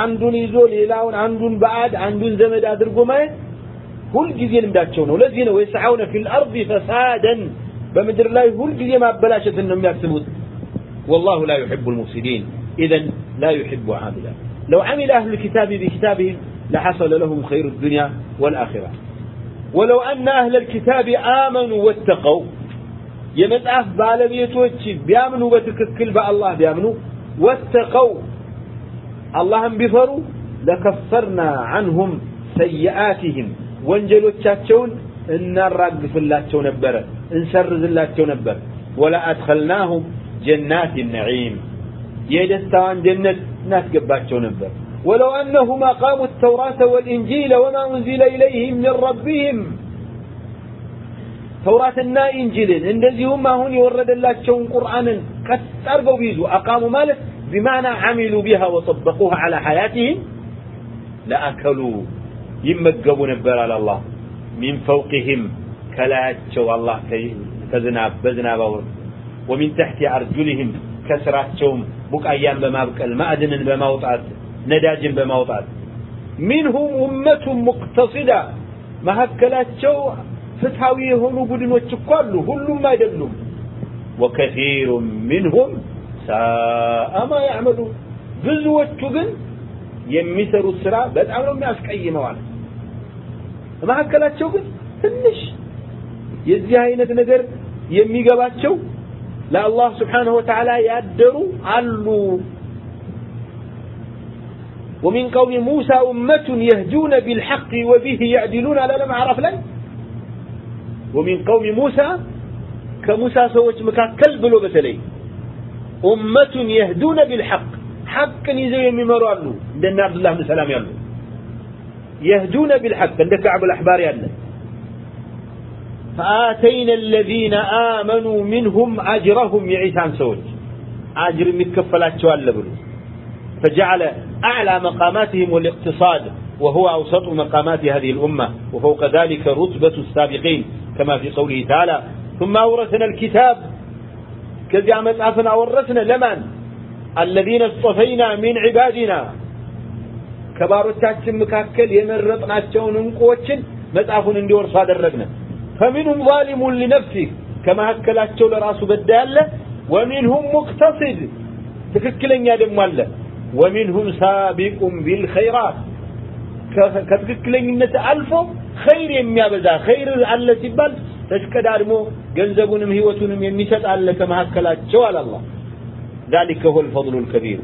አንዱን ይዞ ሌላውን አንዱን በአድ አንዱን ዘመድ አድርጎ ማየት ሁልጊዜ ልምዳቸው ነው ለዚህ ነው የሰዓውነ ፊል አርድ ፈሳደን በምድር ላይ ሁልጊዜ ማበላሸትን ነው የሚያስቡት والله لا يحب المفسدين إذا لا يحب عاملا لو عمل أهل الكتاب بكتابهم لحصل لهم خير الدنيا والآخرة ولو أن أهل الكتاب آمنوا واتقوا የመጽሐፍ ባለቤቶች ቢያምኑ በትክክል በአላህ ቢያምኑ ወተቀው አላህን ቢፈሩ ለከፈርና አንሁም ሰይአቲህም ወንጀሎቻቸውን እናራግፍላቸው ነበረ እንሰርዝላቸው ነበር ወላ አድኸልናሁም ጀናት ነዒም የደስታዋን ጀነት እናስገባቸው ነበር ولو أنهم أقاموا التوراة والإنجيل وما أنزل إليهم من ربهم ተውራትና ኢንጂልን እንደዚሁም አሁን የወረደላቸውን ቁርአንን ቀጥ አድርገው ቢይዙ አቃሙ ማለት ቢማና አሚሉ ቢሃ ወጠበቁሃ አላ ሐያትህም ለአከሉ ይመገቡ ነበር አለ አላህ ሚን ፈውቅህም ከላያቸው አላህ ከዝናብ በዝናብ አውር ወሚን ተሕቲ አርጁልህም ከስራቸውም ቡቃያን በማብቀል ማዕድንን በማውጣት ነዳጅን በማውጣት ሚንሁም ኡመቱን ሙቅተሲዳ መካከላቸው ፍትሃዊ የሆኑ ቡድኖች እኮ አሉ ሁሉም አይደሉም ወከሲሩ ሚንሁም ሳአ ማ ያዕመሉ ብዙዎቹ ግን የሚሰሩት ስራ በጣም ነው የሚያስቀይመዋል መካከላቸው ግን ትንሽ የዚህ አይነት ነገር የሚገባቸው ለአላህ ስብሓንሁ ወተዓላ ያደሩ አሉ ومن قوم موسى أمة يهدون بالحق وبه يعدلون على لم عرف لن ومن قوم موسى كموسى سويت مكاكل بلو بتلي أمة يهدون بالحق. حقا يزي الممر عنه عندنا عبد الله بن سلام يعلم يهدون بالحق. عندك كعب الأحبار يعلم فآتينا الذين آمنوا منهم أجرهم يا عيسى يعيثان سويت أجر مكفلات شوال لبلو فجعل أعلى مقاماتهم والاقتصاد وهو أوسط مقامات هذه الأمة وفوق ذلك رتبة السابقين. كما في قوله تعالى ثم أورثنا الكتاب كذا مصحفنا ورثنا لمن الذين اصطفينا من عبادنا ከባሮቻችን መካከል የመረጥናቸውን እንቁዎችን መጽሐፉን እንዲወርሱ አደረግነ فمنهم ظالم لنفسه ከመካከላቸው ለራሱ በዳ ያለ ومنهم مقتصد ትክክለኛ ደግሞ አለ ومنهم سابق بالخيرات ከትክክለኝነት አልፎ ኸይር የሚያበዛ ኸይር አለ ሲባል ተሽቀዳድሞ ገንዘቡንም ህይወቱንም የሚሰጥ አለ ከመካከላቸው አለ አላህ ذلك هو الفضل الكبير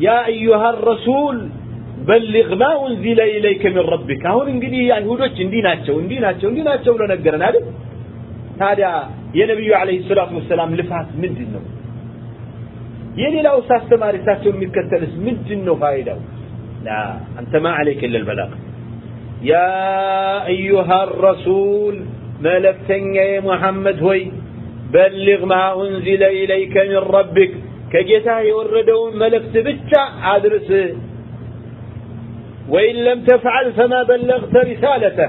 يا أيها الرسول بلغ ما أنزل إليك من ربك አሁን እንግዲህ አይሁዶች እንዲህ ናቸው እንዲህ ናቸው እንዲህ ናቸው ብሎ ነገረን አይደል ታዲያ የነብዩ አለይሂ ሰላቱ ወሰላም ልፋት ምንድን ነው የሌላው አስተማሪ እሳቸውን የሚከተልስ ምንድን ነው ፋይዳው ላ አንተ ማ አለይከ ኢላ البلاغ يا أيها الرسول ملكتني يا محمد هوي بلغ ما أنزل إليك من ربك كجتا يوردون ملكت بتشا أدرس وإن لم تفعل فما بلغت رسالته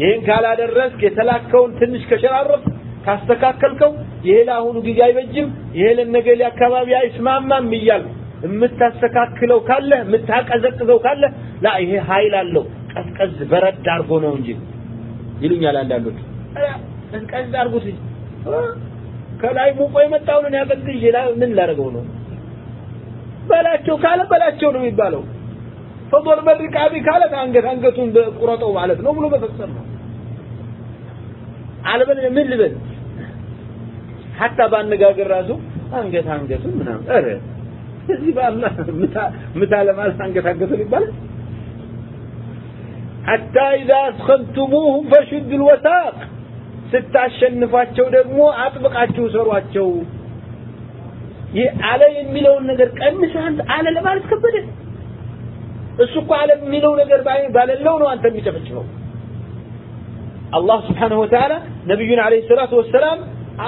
ይህን ካላደረስክ የተላከውን ትንሽ ከሸራረፍ ካስተካከልከው ይሄ ለአሁኑ ጊዜ አይበጅም ይሄ ለነገሌ አካባቢ አይስማማም እያል የምታስተካክለው ካለ የምታቀዘቅዘው ካለ ላ ይሄ ኃይል አለው ቀዝቀዝ በረድ አድርጎ ነው እንጂ ይሉኛል አንዳንዶች ቀዝቀዝ አድርጎት ከላይ ሙቆ የመጣውን ያቀዝቅዤ ምን ላደርገው ነው? በላቸው ካለ በላቸው ነው የሚባለው። ፈضል በሪቃቢ ካለ አንገት አንገቱን ቁረጠው ማለት ነው ብሎ መፈጸም ነው። አለበለ ምን ልበል? ሐታ ባነጋገር ራሱ አንገት አንገቱን ምናምን። ኧረ እዚህ በአላህ ምታ ለማለት አንገት አንገቱን ይባላል حتى إذا أسخنتموهم فشدوا الوثاق ስታሸንፏቸው ደግሞ አጥብቃችሁ ሰሯቸው ይህ አለ የሚለውን ነገር ቀንስ አንተ አለ ለማለት ከበደ እሱ እኮ አለ የሚለው ነገር ባለለው ነው አንተ የሚጨፈጭፈው አላህ ስብሓንሁ ወተዓላ ነቢዩን አለይሂ ሰላቱ ወሰላም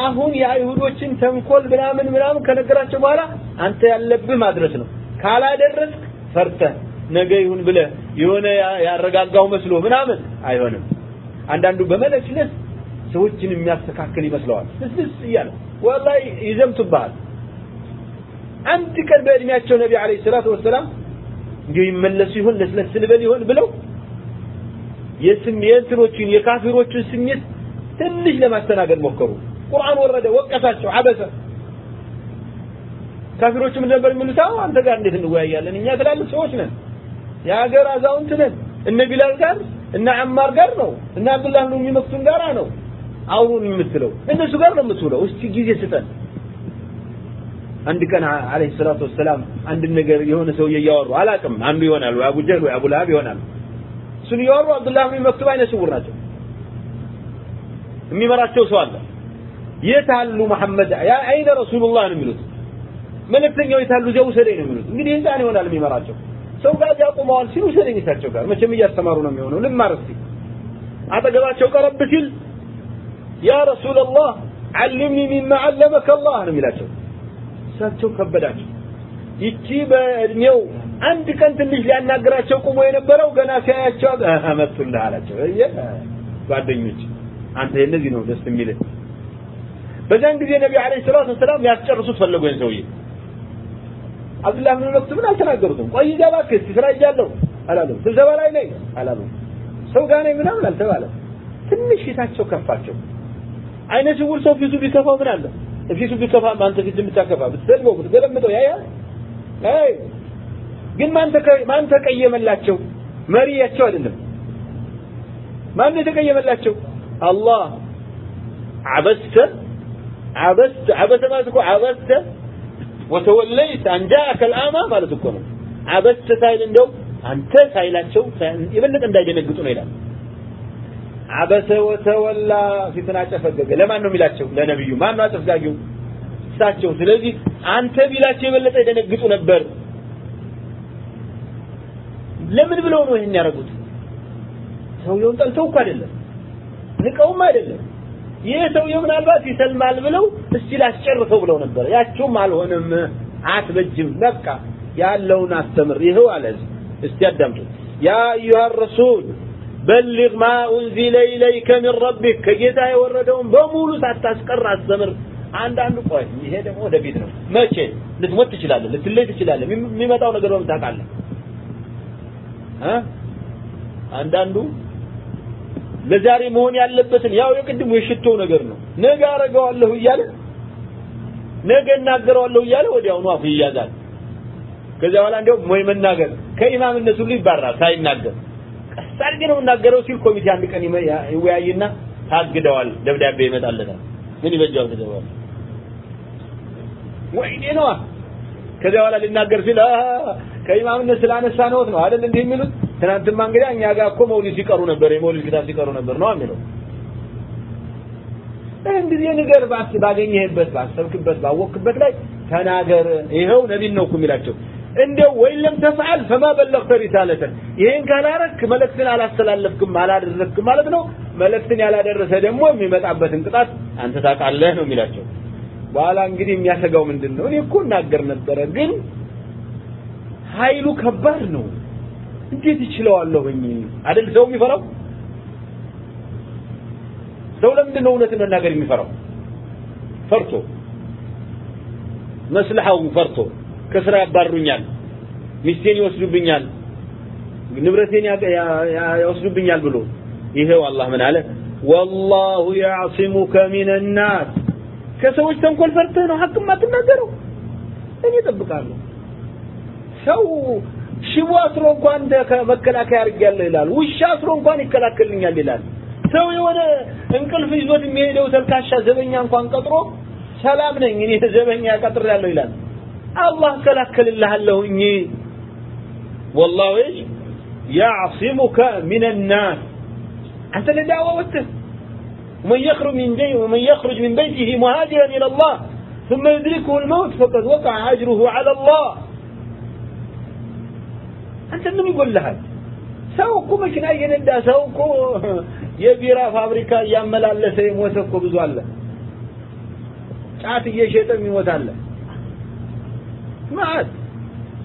አሁን የአይሁዶችን ተንኮል ምናምን ምናምን ከነገራቸው በኋላ አንተ ያለብህ ማድረስ ነው ካላደረስክ ፈርተህ ነገ ይሁን ብለህ የሆነ ያረጋጋው መስሎ ምናምን አይሆንም። አንዳንዱ በመለስለስ ሰዎችን የሚያስተካክል ይመስለዋል። ስስ እያለ ወላሂ ይዘምቱብሃል። አንድ ቀን በእድሜያቸው ነቢ አለይሂ ሰላቱ ወሰላም እንዲሁ ይመለሱ ይሆን ለስለስ ልበል ይሆን ብለው የስም የእንትኖችን የካፊሮችን ስሜት ትንሽ ለማስተናገድ ሞከሩ። ቁርአን ወረደ ወቀሳቸው አበሰ። ካፊሮቹ ምን ነበር የሚሉት አንተ ጋር እንዴት እንወያያለን? እኛ ትላልቅ ሰዎች ነን የሀገር አዛውንት ነን። እነ ቢላል ጋር እነ አማር ጋር ነው። እነ አብዱላህ ብን መክቱም ጋር ነው። አውሩን የምትለው እነሱ ጋር ነው የምትውለው። እስቲ ጊዜ ስጠን። አንድ ቀን አለይሂ ሰላቱ ወሰላም አንድ ነገር የሆነ ሰውዬ እያወሩ አላቅም። አንዱ ይሆናል ወይ አቡ ጀህል ወይ አቡ ለሀብ ይሆናል። እሱን እያወሩ አብዱላህ ብን መክቱም አይነ ስውር ናቸው። የሚመራቸው ሰው አለ። የት አሉ መሐመድ? ያ አይነ ረሱሉላህ ነው የሚሉት። መልእክተኛው የት አሉ? እዚያ ውሰደኝ ነው የሚሉት። እንግዲህ ህፃን ይሆናል የሚመራቸው ሰው ጋር ያቆመዋል ሲሉ እሳቸው ጋር መቼም እያስተማሩ ነው የሚሆነው። ልማር እስቲ አጠገባቸው ቀረብ ሲል ያ ረሱላላህ ዓልምኒ ሚማ ዓለመከ አላህ ነው የሚላቸው። እሳቸው ከበዳቸው። ይቺ በእድሜው አንድ ቀን ትንሽ ሊያናግራቸው ቁሞ የነበረው ገና ሲያያቸው መጡልህ አላቸው። ጓደኞች አንተ እነዚህ ነው ደስ የሚልህ። በዛን ጊዜ ነቢ አለይሂ ሰላቱ ወሰላም ያስጨርሱት ፈለጉ ይህን ሰውዬ አብዱላህ ብን መክቱምን አልተናገሩትም። ቆይ እዚያ እባክህ እስቲ ስራ ይዣለሁ አላሉም። ስብሰባ ላይ ነኝ አላሉም። ሰው ጋር ነኝ ምናምን አልተባለም። ትንሽ ፊታቸው ከፋቸው። አይነ ስውር ሰው ፊቱ ቢከፋው ምን አለ? ፊቱ ቢከፋ አንተ ፊት ብታከፋ ብትሰድበው ብትገለምጠው ያያል። አይ ግን ማን ተቀየመላቸው? መሪያቸው አይደለም። ማን የተቀየመላቸው? አላህ አበስተ አበስተ አበሰ ማለት እኮ አበስተ ወተወለይት አንጃከ አልአማ ማለት እኮ ነው። አበስ ሳይል እንደው አንተ ሳይላቸው የበለጠ እንዳይደነግጡ ነው ይላል። አበሰ ወተወላ ፊቱን አጨፈገገ። ለማን ነው የሚላቸው? ለነብዩ። ማን ነው አጨፍጋጊው? እሳቸው። ስለዚህ አንተ ቢላቸው የበለጠ ይደነግጡ ነበር። ለምን ብለው ነው ይሄን ያደረጉት? ሰውየውን ጠልተው እኮ አይደለም፣ ንቀውም አይደለም ይህ ሰውየው ምናልባት ይሰልማል ብለው እስቲ ላስጨርሰው ብለው ነበር። ያቸውም አልሆነም አትበጅም በቃ ያለውን አስተምር ይኸው አለ። እስቲ አዳምጡ ያ አዩሃ ረሱል በልግ ማ ኡንዚለ ኢለይከ ሚን ረቢክ ከጌታ የወረደውን በሙሉ ሳታስቀር አስተምር። አንዳንዱ ቆይ ይሄ ደግሞ ወደፊት ነው። መቼ? ልትሞት ትችላለህ ልትለይ ትችላለህ። የሚመጣው ነገር በምን አንዳንዱ ለዛሬ መሆን ያለበትን ያው የቅድሙ የሽቶ ነገር ነው። ነገ አረገዋለሁ እያለ ነገ እናገረዋለሁ እያለ ወዲያውኑ አፉ ይያዛል። ከዚያ በኋላ እንዲያው ወይ መናገር ከኢማምነት ሁሉ ይባራል ሳይናገር። ቀስ ነው የምናገረው ሲል ኮሚቴ አንድ ቀን ይወያይና ታግደዋል። ደብዳቤ ይመጣለታል። ምን ይበጃው ከዚያ በኋላ? ወይኔ ከዚያ በኋላ ሊናገር ሲል ከኢማምነት ስላነሳ ነውት ነው አይደል እንዲህ የሚሉት ትናንትማ እንግዲህ እኛ ጋር እኮ መውሊድ ሲቀሩ ነበር የመውሊድ ክታብ ሲቀሩ ነበር ነው የሚለው። ይህን ጊዜ ንገር ባገኘህበት ባሰብክበት ባወቅክበት ላይ ተናገር። ይኸው ነቢን ነው እኮ የሚላቸው። እንደው ወይ ለም ተፍዓል ፈማ በለግተ ሪሳለተ ይሄን ካላረክ መልእክትን አላስተላለፍክም አላደረክም ማለት ነው። መልእክትን ያላደረሰ ደግሞ የሚመጣበትን ቅጣት አንተ ታውቃለህ ነው የሚላቸው። በኋላ እንግዲህ የሚያሰጋው ምንድን ነው? እኔ እኮ እናገር ነበረ ግን ኃይሉ ከባድ ነው እንዴት ይችለዋለሁኝ አይደል? ሰው የሚፈራው? ሰው ለምንድን ነው እውነትን መናገር የሚፈራው? ፈርቶ። መስልሐውን ፈርቶ። ከስራ ያባሩኛል ሚስቴን ይወስዱብኛል። ንብረቴን ያወስዱብኛል ብሎ ይሄው አላህ ምን አለ? ወላሁ ያዕሲሙከ ሚን ናስ ከሰዎች ተንኮል ፈርተህ ነው ሀቅም አትናገረው እኔ እጠብቃለሁ። ሰው ሽቦ አስሮ እንኳን መከላከያ አድርጌያለሁ ይላል ውሻ አስሮ እንኳን ይከላከልኛል ይላል ሰው የሆነ እንቅልፍ ይዞት የሚሄደው ተልካሻ ዘበኛ እንኳን ቀጥሮ ሰላም ነኝ እኔ ዘበኛ ቀጥሬያለሁ ይላል አላህ ከላከልልሃለሁኝ والله ايش يعصمك من الناس انت لدعوه وته ومن يخرج من بيته ومن يخرج من بيته مهاجرا الى الله ثم يدركه الموت فقد وقع اجره على الله አንተ ምን ይጎልሃል ሰው እኮ መኪና እየነዳ ሰው እኮ የቢራ ፋብሪካ እያመላለሰ የሞተ እኮ ብዙ አለ። ጫት እየሸጠ የሚሞት አለ። ማት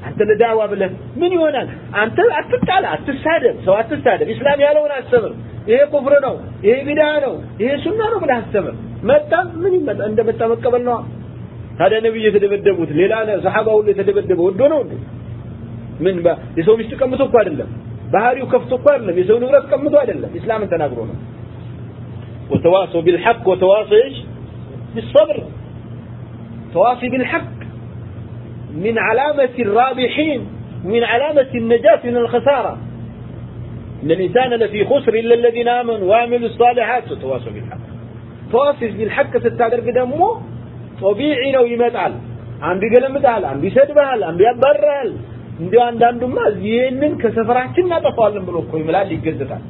አንተ ለዳዋ ብለህ ምን ይሆናል? አንተ አትጣላ አትሳደብ ሰው አትሳደብ። እስላም ያለውን አስተምር ይሄ ኩፍር ነው ይሄ ቢዳ ነው ይሄ ሱና ነው ብለህ አስተምር መጣ ምን ይመጣ? እንደመጣ መቀበል ነው። ታዲያ ነብዩ የተደበደቡት? ሌላ ሰሃባ ሁሉ የተደበደበ ወዶ ነው እንዴ ምን የሰው ሚስት ቀምቶ እኮ አይደለም ባህሪው ከፍቶ እኮ አይደለም የሰው ንብረት ቀምቶ አይደለም እስላምን ተናግሮ ነው وتواصوا بالحق وتواصوا ايش بالصبر تواصي بالحق من علامة الرابحين ومن علامة النجاة من الخسارة إن الإنسان لفي خسر إلا الذين آمنوا وعملوا الصالحات وتواصوا بالحق تواصي بالحق ستادر قدمه طبيعي لو يمتعل አንዱ ይገለምጣል አንዱ ይሰድባል አንዱ ያባራል እንዲሁ አንዳንዱማ ይህንን ከሰፈራችን እናጠፋዋለን ብሎ እኮ ይምላል ይገዘታል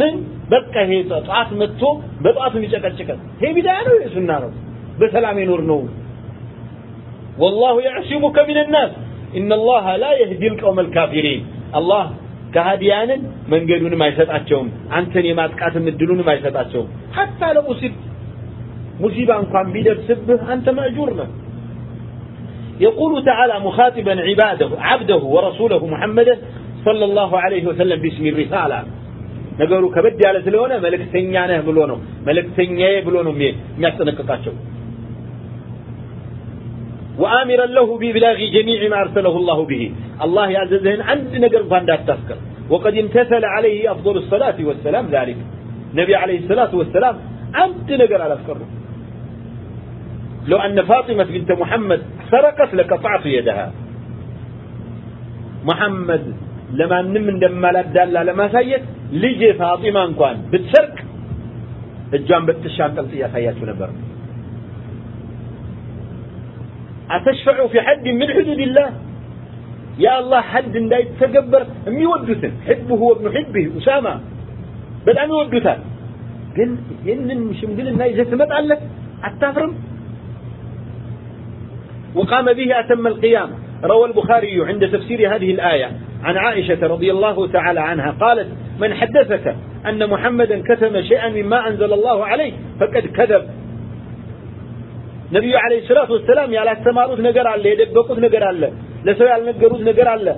ምን በቃ ይሄ ጠዋት መጥቶ በጠዋት የሚጨቀጭቀን ይሄ ቢዳ ነው የሱና ነው በሰላም የኖር ነው والله يعصمك من الناس إن الله لا يهدي القوم الكافرين الله ከሃዲያንን መንገዱንም አይሰጣቸውም አንተን የማጥቃትም እድሉንም አይሰጣቸውም ሐታ ለሙሲብ ሙሲባ እንኳን ቢደርስብህ አንተ መእጁር ነህ يقول تعالى مخاطبا عباده عبده ورسوله محمدا صلى الله عليه وسلم باسم الرسالة ነገሩ ከበድ ያለ ስለሆነ መልእክተኛ ነህ ብሎ ነው መልእክተኛዬ ብሎ ነው የሚያስጠነቅቃቸው وآمرا له بإبلاغ جميع ما أرسله الله به الله يعززهن عند نقر فاندات تذكر وقد امتثل عليه أفضل الصلاة والسلام ذلك نبي عليه الصلاة والسلام عند نقر على أذكره لو أن فاطمة بنت محمد سرقت لقطعت يدها. محمد لما نم لما لا لدال لما سيت لجي فاطمة انكوان بتسرق الجوان بتشان تلطي يا سياتو نبر. أتشفعوا في حد من حدود الله؟ يا الله حد دا يتكبر أمي يودثن حبه هو ابن حبه أسامة. بدأ ام يودثن قل ينن مش مدل الناي جسمت عليك أتفرم؟ وقام به أتم القيام روى البخاري عند تفسير هذه الآية عن عائشة رضي الله تعالى عنها قالت من حدثك أن محمدا كتم شيئا مما أنزل الله عليه فقد كذب نبي عليه الصلاة والسلام يا لاستماروت نجر على يدبقوت نجر على لسوي على نجروت نجر على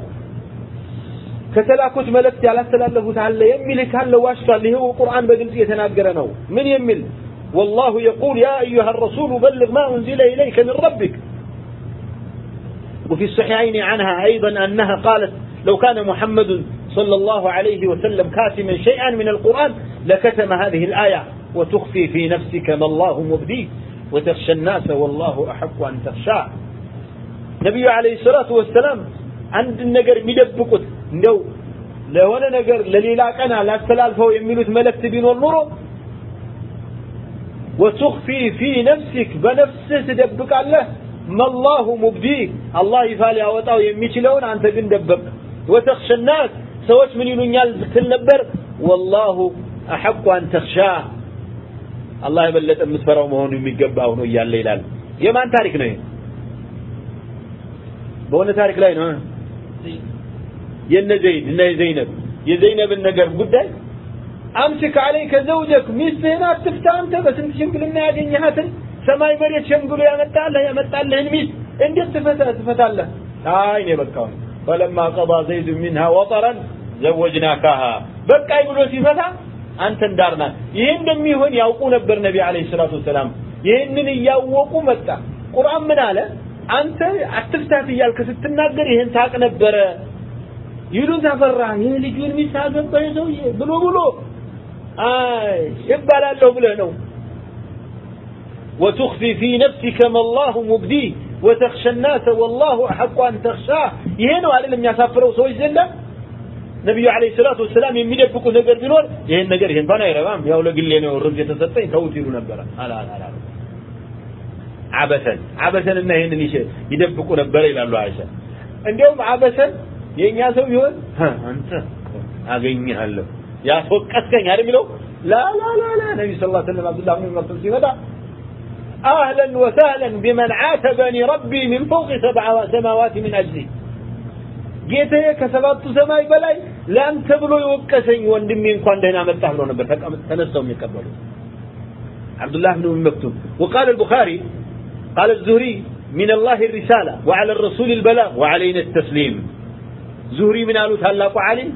ከተላኩት መልእክት ያላስተላለፉት አለ የሚል ካለ ዋሽቷል ይሄው ቁርአን በግልጽ የተናገረ ነው ምን የሚል والله يقول يا أيها الرسول بلغ ما أنزل إليك من ربك وفي الصحيحين عنها أيضا أنها قالت لو كان محمد صلى الله عليه وسلم كاتما شيئا من القرآن لكتم هذه الآية وتخفي في نفسك ما الله مبديه وتخشى الناس والله أحق أن تخشاه. ነቢዩ አለ ሰላቱ لو አንድን ነገር የሚደብቁት እንደው ለሆነ ነገር لا ቀን አላስተላልፈው የሚሉት መልእክት ቢኖር وتخفي في نفسك بنفسه تدبك الله መላሁ ሙብዲ አላህ ይፋ ሊያወጣው የሚችለውን አንተ ግን ደበቅ። ወተኽሸ ሰዎች ምን ይሉኛል ስትል ነበር። ወላሁ አሐቁ አን ተኽሻህ አላህ የበለጠ የምትፈራው መሆኑ የሚገባው ነው እያለ ይላል። የማን ታሪክ ነው በሆነ ታሪክ ላይ ነው የነ ዘይድ እና የዘይነብ የዘይነብን ነገር ጉዳይ አምስክ አለይከ ዘውጀክ ሚስትህን አትፍታ አንተ በስንት ሽምግልና ያገኘሃትን ሰማይ መሬት ሸምግሎ ያመጣልህ ያመጣልህን ሚስት እንዴት ትፈታ ትፈታለህ? አይ እኔ በቃ ፈለማ ቀዳ ዘይድ ሚንሃ ወጠረን ዘወጅናካሃ በቃይ ብሎ ሲፈታ አንተ ዳር ናት። ይህ እንደሚሆን ያውቁ ነበር ነቢ አለይሂ ሰላቱ ሰላም ይህንን እያወቁ መጣ። ቁርአን ምን አለ? አንተ አትፍታት እያልክ ስትናገር ይህን ታቅ ነበረ ይሉን ተፈራ ይህ ልጁን ሚስት አገባ ሰውዬ ብሎ ብሎ አይ ይባላለሁ ብለህ ነው وتخفي في نفسك ما الله مبديه وتخشى الناس والله أحق أن تخشاه يهنوا على لم يسافروا سوي زلا نبي عليه الصلاة والسلام يمدبقوا نجر بنور يهن نجر يهن فانا يرغام يا ولا قل لي انا الرمز يتسطين توتيروا نبرا لا لا لا عبثا عبثا انه يهن يدبقوا نبرا الى الله عائشة እንዲያውም አበሰን የኛ ሰው ይሆን አንተ አገኘሃለሁ ያስወቀስከኝ አይደል የሚለው ላ ላ ላ ላ ነቢ ስ ላ ስለም አብዱላህ ብን መስዑድ ሲመጣ اهلا وسهلا بمن عاتبني ربي من فوق سبع سماوات من اجلي ጌታዬ ከሰባቱ ሰማይ በላይ ለአንተ ብሎ የወቀሰኝ ወንድሜ እንኳን ደህና መጣህ ብሎ ነበር ተነስተው የሚቀበሉ عبد الله بن ام مكتوم وقال البخاري قال الزهري من الله الرسالة وعلى الرسول البلاغ وعلينا التسليم زهري من قالوا تلاقوا علي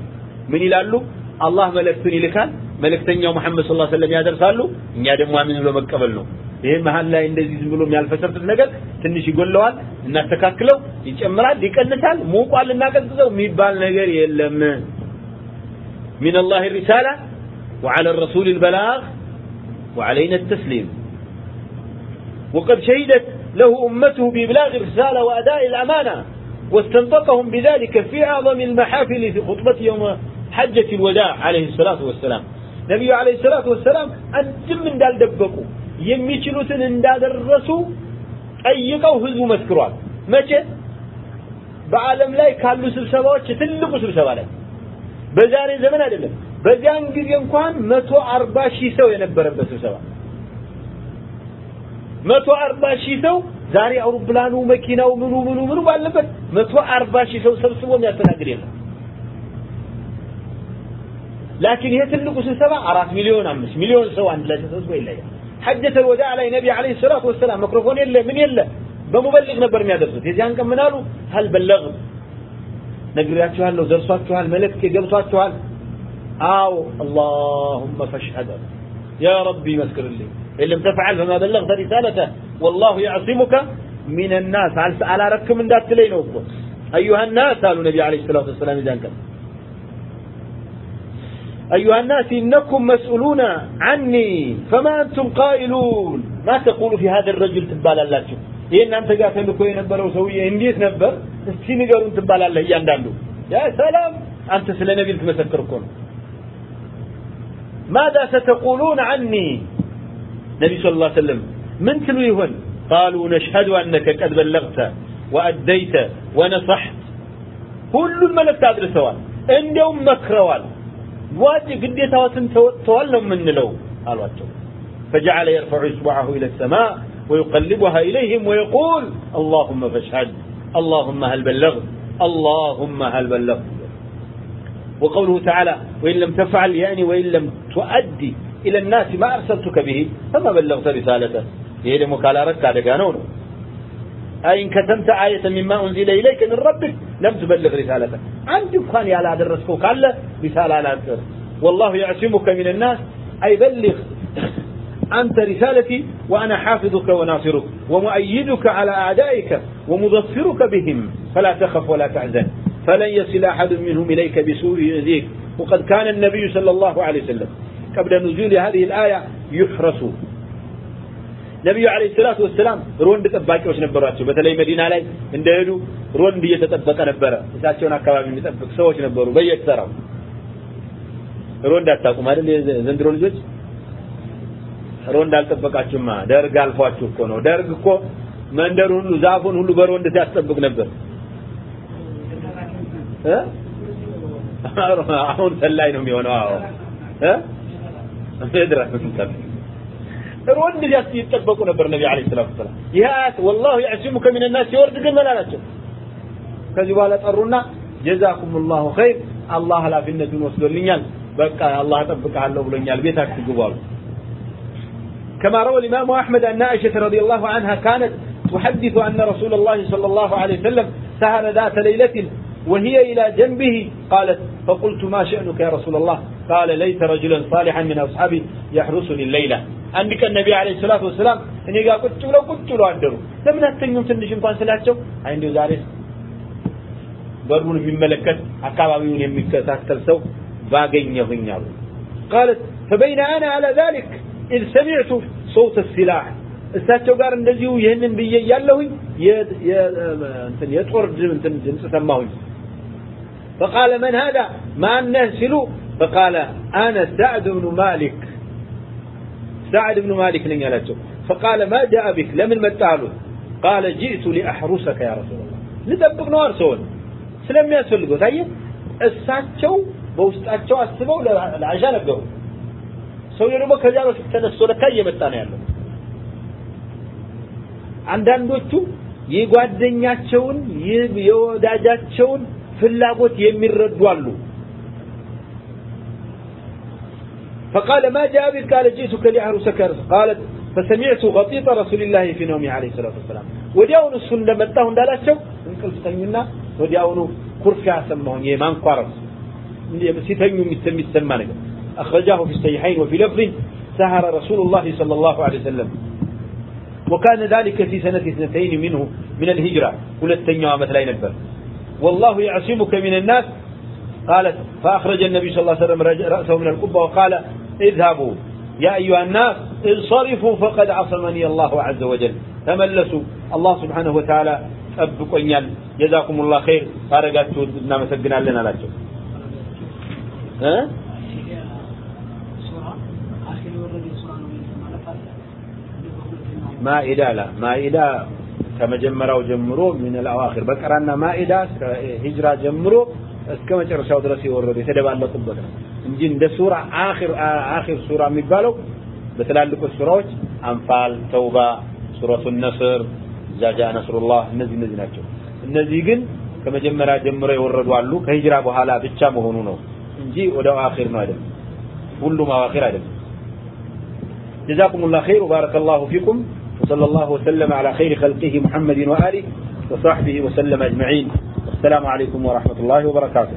من يلالو الله ملكتني لكان መልእክተኛው መሐመድ ሰለላሁ ዐለይሂ ወሰለም ያደርሳሉ እኛ ደግሞ አምን ብሎ መቀበል ነው ይሄ መሀል ላይ እንደዚህ ዝም ብሎ የሚያልፈሰርፍት ነገር ትንሽ ይጎለዋል እናስተካክለው ይጨምራል ይቀንሳል ሞቋል እናቀዝቅዘው የሚባል ነገር የለም من الله الرسالة وعلى الرسول البلاغ وعلينا التسليم وقد شهدت له أمته بإبلاغ الرسالة وأداء الأمانة واستنطقهم بذلك في أعظم المحافل في خطبة يوم حجة الوداع عليه الصلاة والسلام نبي عليه الصلاة والسلام أنتم من دال دبقوا የሚችሉትን እንዳደረሱ ጠይቀው ህዝቡ መስክሯል። መቼ? በዓለም ላይ ካሉ ስብሰባዎች ትልቁ ስብሰባ ላይ። በዛሬ ዘመን አይደለም። በዚያን ጊዜ እንኳን መቶ አርባ ሺህ ሰው የነበረበት ስብሰባ። መቶ አርባ ሺህ ሰው ዛሬ አውሮፕላኑ መኪናው ምኑ ምኑ ምኑ ባለበት መቶ አርባ ሺህ ሰው ሰብስቦ የሚያስተናግድ የለም። ላኪን ይሄ ትልቁ ስብሰባ አራት ሚሊዮን አምስት ሚሊዮን ሰው አንድ ላይ ተሰብስቦ ይለያል حجة الوداع علي النبي عليه الصلاة والسلام. ميكروفون يلا من يلا؟ بمبلغ نبر ميادر تيزيان كم منالو هل بلغ نقريات شوهال لو زرصات شوهال ملك كي قبصات شوهال آو آه، اللهم فاشهد. يا ربي مذكر لي. إن لم تفعل فما بلغت رسالته. والله يعصمك من الناس. على ركم من ذات لينه أيها الناس قالوا النبي عليه الصلاة والسلام إذا كم أيها الناس إنكم مسؤولون عني فما أنتم قائلون ما تقول في هذا الرجل تبال الله ይህን አንተ ጋር ተልኮ የነበረው ሰውዬ እንዴት ነበር እስቲ ንገሩን ትባላለህ እያንዳንዱ ያ ሰላም አንተ ስለ ነቢል ትመሰክር እኮ ነው ماذا ستقولون عني نبي صلى الله عليه وسلم من تلو يهون قالوا نشهد أنك قد بلغت وأديت ونصحت كل الملك تدري سواء عندهم مكروال واجب ግዴታዎትን ተወጥተዋል ነው የምንለው አሏቸው فجعل يرفع إصبعه إلى السماء ويقلبها إليهم ويقول اللهم فاشهد اللهم هل بلغت اللهم هل بلغت وقوله تعالى وإن لم تفعل يعني وإن لم تؤدي إلى الناس ما أرسلتك به فما بلغت رسالته هي لمكالا ركا دقانونه أي إن كتمت آية مما أنزل إليك من ربك لم تبلغ رسالته. عندك كان يا لا درسكو قال رسالة لا تر والله يعصمك من الناس. أي بلغ أنت رسالتي وأنا حافظك وناصرك ومؤيدك على أعدائك ومظفرك بهم. فلا تخف ولا تحزن. فلن يصل أحد منهم إليك بسوء يؤذيك. وقد كان النبي صلى الله عليه وسلم قبل نزول هذه الآية يحرس. ነቢዩ عليه الصلاة والسلام ሮንድ ጠባቂዎች ነበሯቸው። በተለይ መዲና ላይ እንደሄዱ ሮንድ እየተጠበቀ ነበረ። እሳቸውን አካባቢ የሚጠብቅ ሰዎች ነበሩ በየተራው ሮንድ አታውቁም አይደል? ዘንድሮ ልጆች ሮንድ አልጠበቃችሁማ። ደርግ አልፏችሁ እኮ ነው። ደርግ እኮ መንደሩን ሁሉ ዛፉን ሁሉ በሮንድ ሲያስጠብቅ ነበር። አሁን ሰላይ ነው የሚሆነው። አዎ። እ ድረስ ሮንድ ይጠበቁ ነበር ነቢ አለይሂ ሰላቱ ወሰላም ይህ አያት ወላሁ ያዕሲሙከ ሚን ናስ ሲወርድ ግን ምን አላቸው ከዚህ በኋላ ጠሩና ጀዛኩም ላሁ ኸይር አላህ ኃላፊነቱን ወስዶልኛል በቃ አላህ እጠብቅሃለሁ ብሎኛል ቤታችሁ ግቡ አሉ كما روى الإمام أحمد أن عائشة رضي الله عنها كانت تحدث أن رسول الله صلى الله عليه وسلم سهر ذات ليلة وهي إلى جنبه قالت فقلت ما شأنك يا رسول الله قال ليس رجلا صالحا من أصحابي يحرسني الليلة عندك النبي عليه الصلاة والسلام እኔ ጋር ቁጭ ብለው ቁጭ ብለው አደሩ ለምን አተኙም ትንሽ እንኳን ስላቸው አይ እንደው ዛሬ በሩን የሚመለከት አካባቢውን የሚከታተል ሰው ባገኘሁኝ አሉ قالت فبين أنا على ذلك إذ سمعت صوت السلاح እሳቸው ጋር እንደዚሁ ይህንን ብዬ እያለሁኝ የጦር ድምፅ ሰማሁኝ فقال من هذا ما أنه سلو فقال أنا سعد بن مالك سعد بن مالك لن يلاتو فقال ما جاء بك لمن متعلو قال جئت لأحرسك يا رسول الله لدبق نوار سون سلم يسفلقوا تاية እሳቸው በውስጣቸው አስበው ለአሻ ነገሩ ሰውየው ደግሞ ከዚያ በፊት ተነስቶ ለካ እየመጣ ነው ያለው አንዳንዶቹ የጓደኛቸውን የወዳጃቸውን ፍላጎት የሚረዱ አሉ فقال ما جاء بك قال جئتك لأعرسك قالت فسمعت غطيط رسول الله في نومه عليه الصلاة والسلام ወዲያውኑ እሱ እንደመጣሁ እንዳላቸው እንቅልፍ ተኙና ወዲያውኑ ኩርፊያ ሰማሁኝ የማንኳረፍ ሲተኙ የሚሰማ ነገር أخرجاه في الصحيحين وفي لفظ سهر رسول الله صلى الله عليه وسلم وكان ذلك في سنة اثنتين منه من الهجرة ولتنيا مثل نبر والله يعصمك من الناس قالت فأخرج النبي صلى الله عليه وسلم رأسه من القبة وقال اذهبوا يا أيها الناس انصرفوا فقد عصمني الله عز وجل تملسوا الله سبحانه وتعالى ጠብቆኛል ጀዛኩም ላ ኸይር ካረጋችሁት እናመሰግናለን አላቸው እ ማኢዳ ላ ማኢዳ ከመጀመሪያው ጀምሮ ምን አልአዋኺር በቀራና ማኢዳ ከሂጅራ ጀምሮ እስከ መጨረሻው ድረስ የወረዱ የተደባለቁበት ነው እንጂ እንደ ሱራ አኺር አኺር ሱራ የሚባለው በትላልቆች ሱራዎች አንፋል፣ ተውባ፣ ሱረቱ ነስር፣ ዛጃ ነስሩላህ እነዚህ እነዚህ ናቸው። እነዚህ ግን ከመጀመሪያ ጀምሮ የወረዱ አሉ ከሂጅራ በኋላ ብቻ መሆኑ ነው እንጂ ወደ አኺር ነው አይደለም። ሁሉም አዋኺር አይደለም። ጀዛኩሙላህ ኸይር ወባረከላሁ ፊኩም وصلى الله وسلم على خير خلقه محمد وآله وصحبه وسلم أجمعين. والسلام عليكم ورحمة الله وبركاته.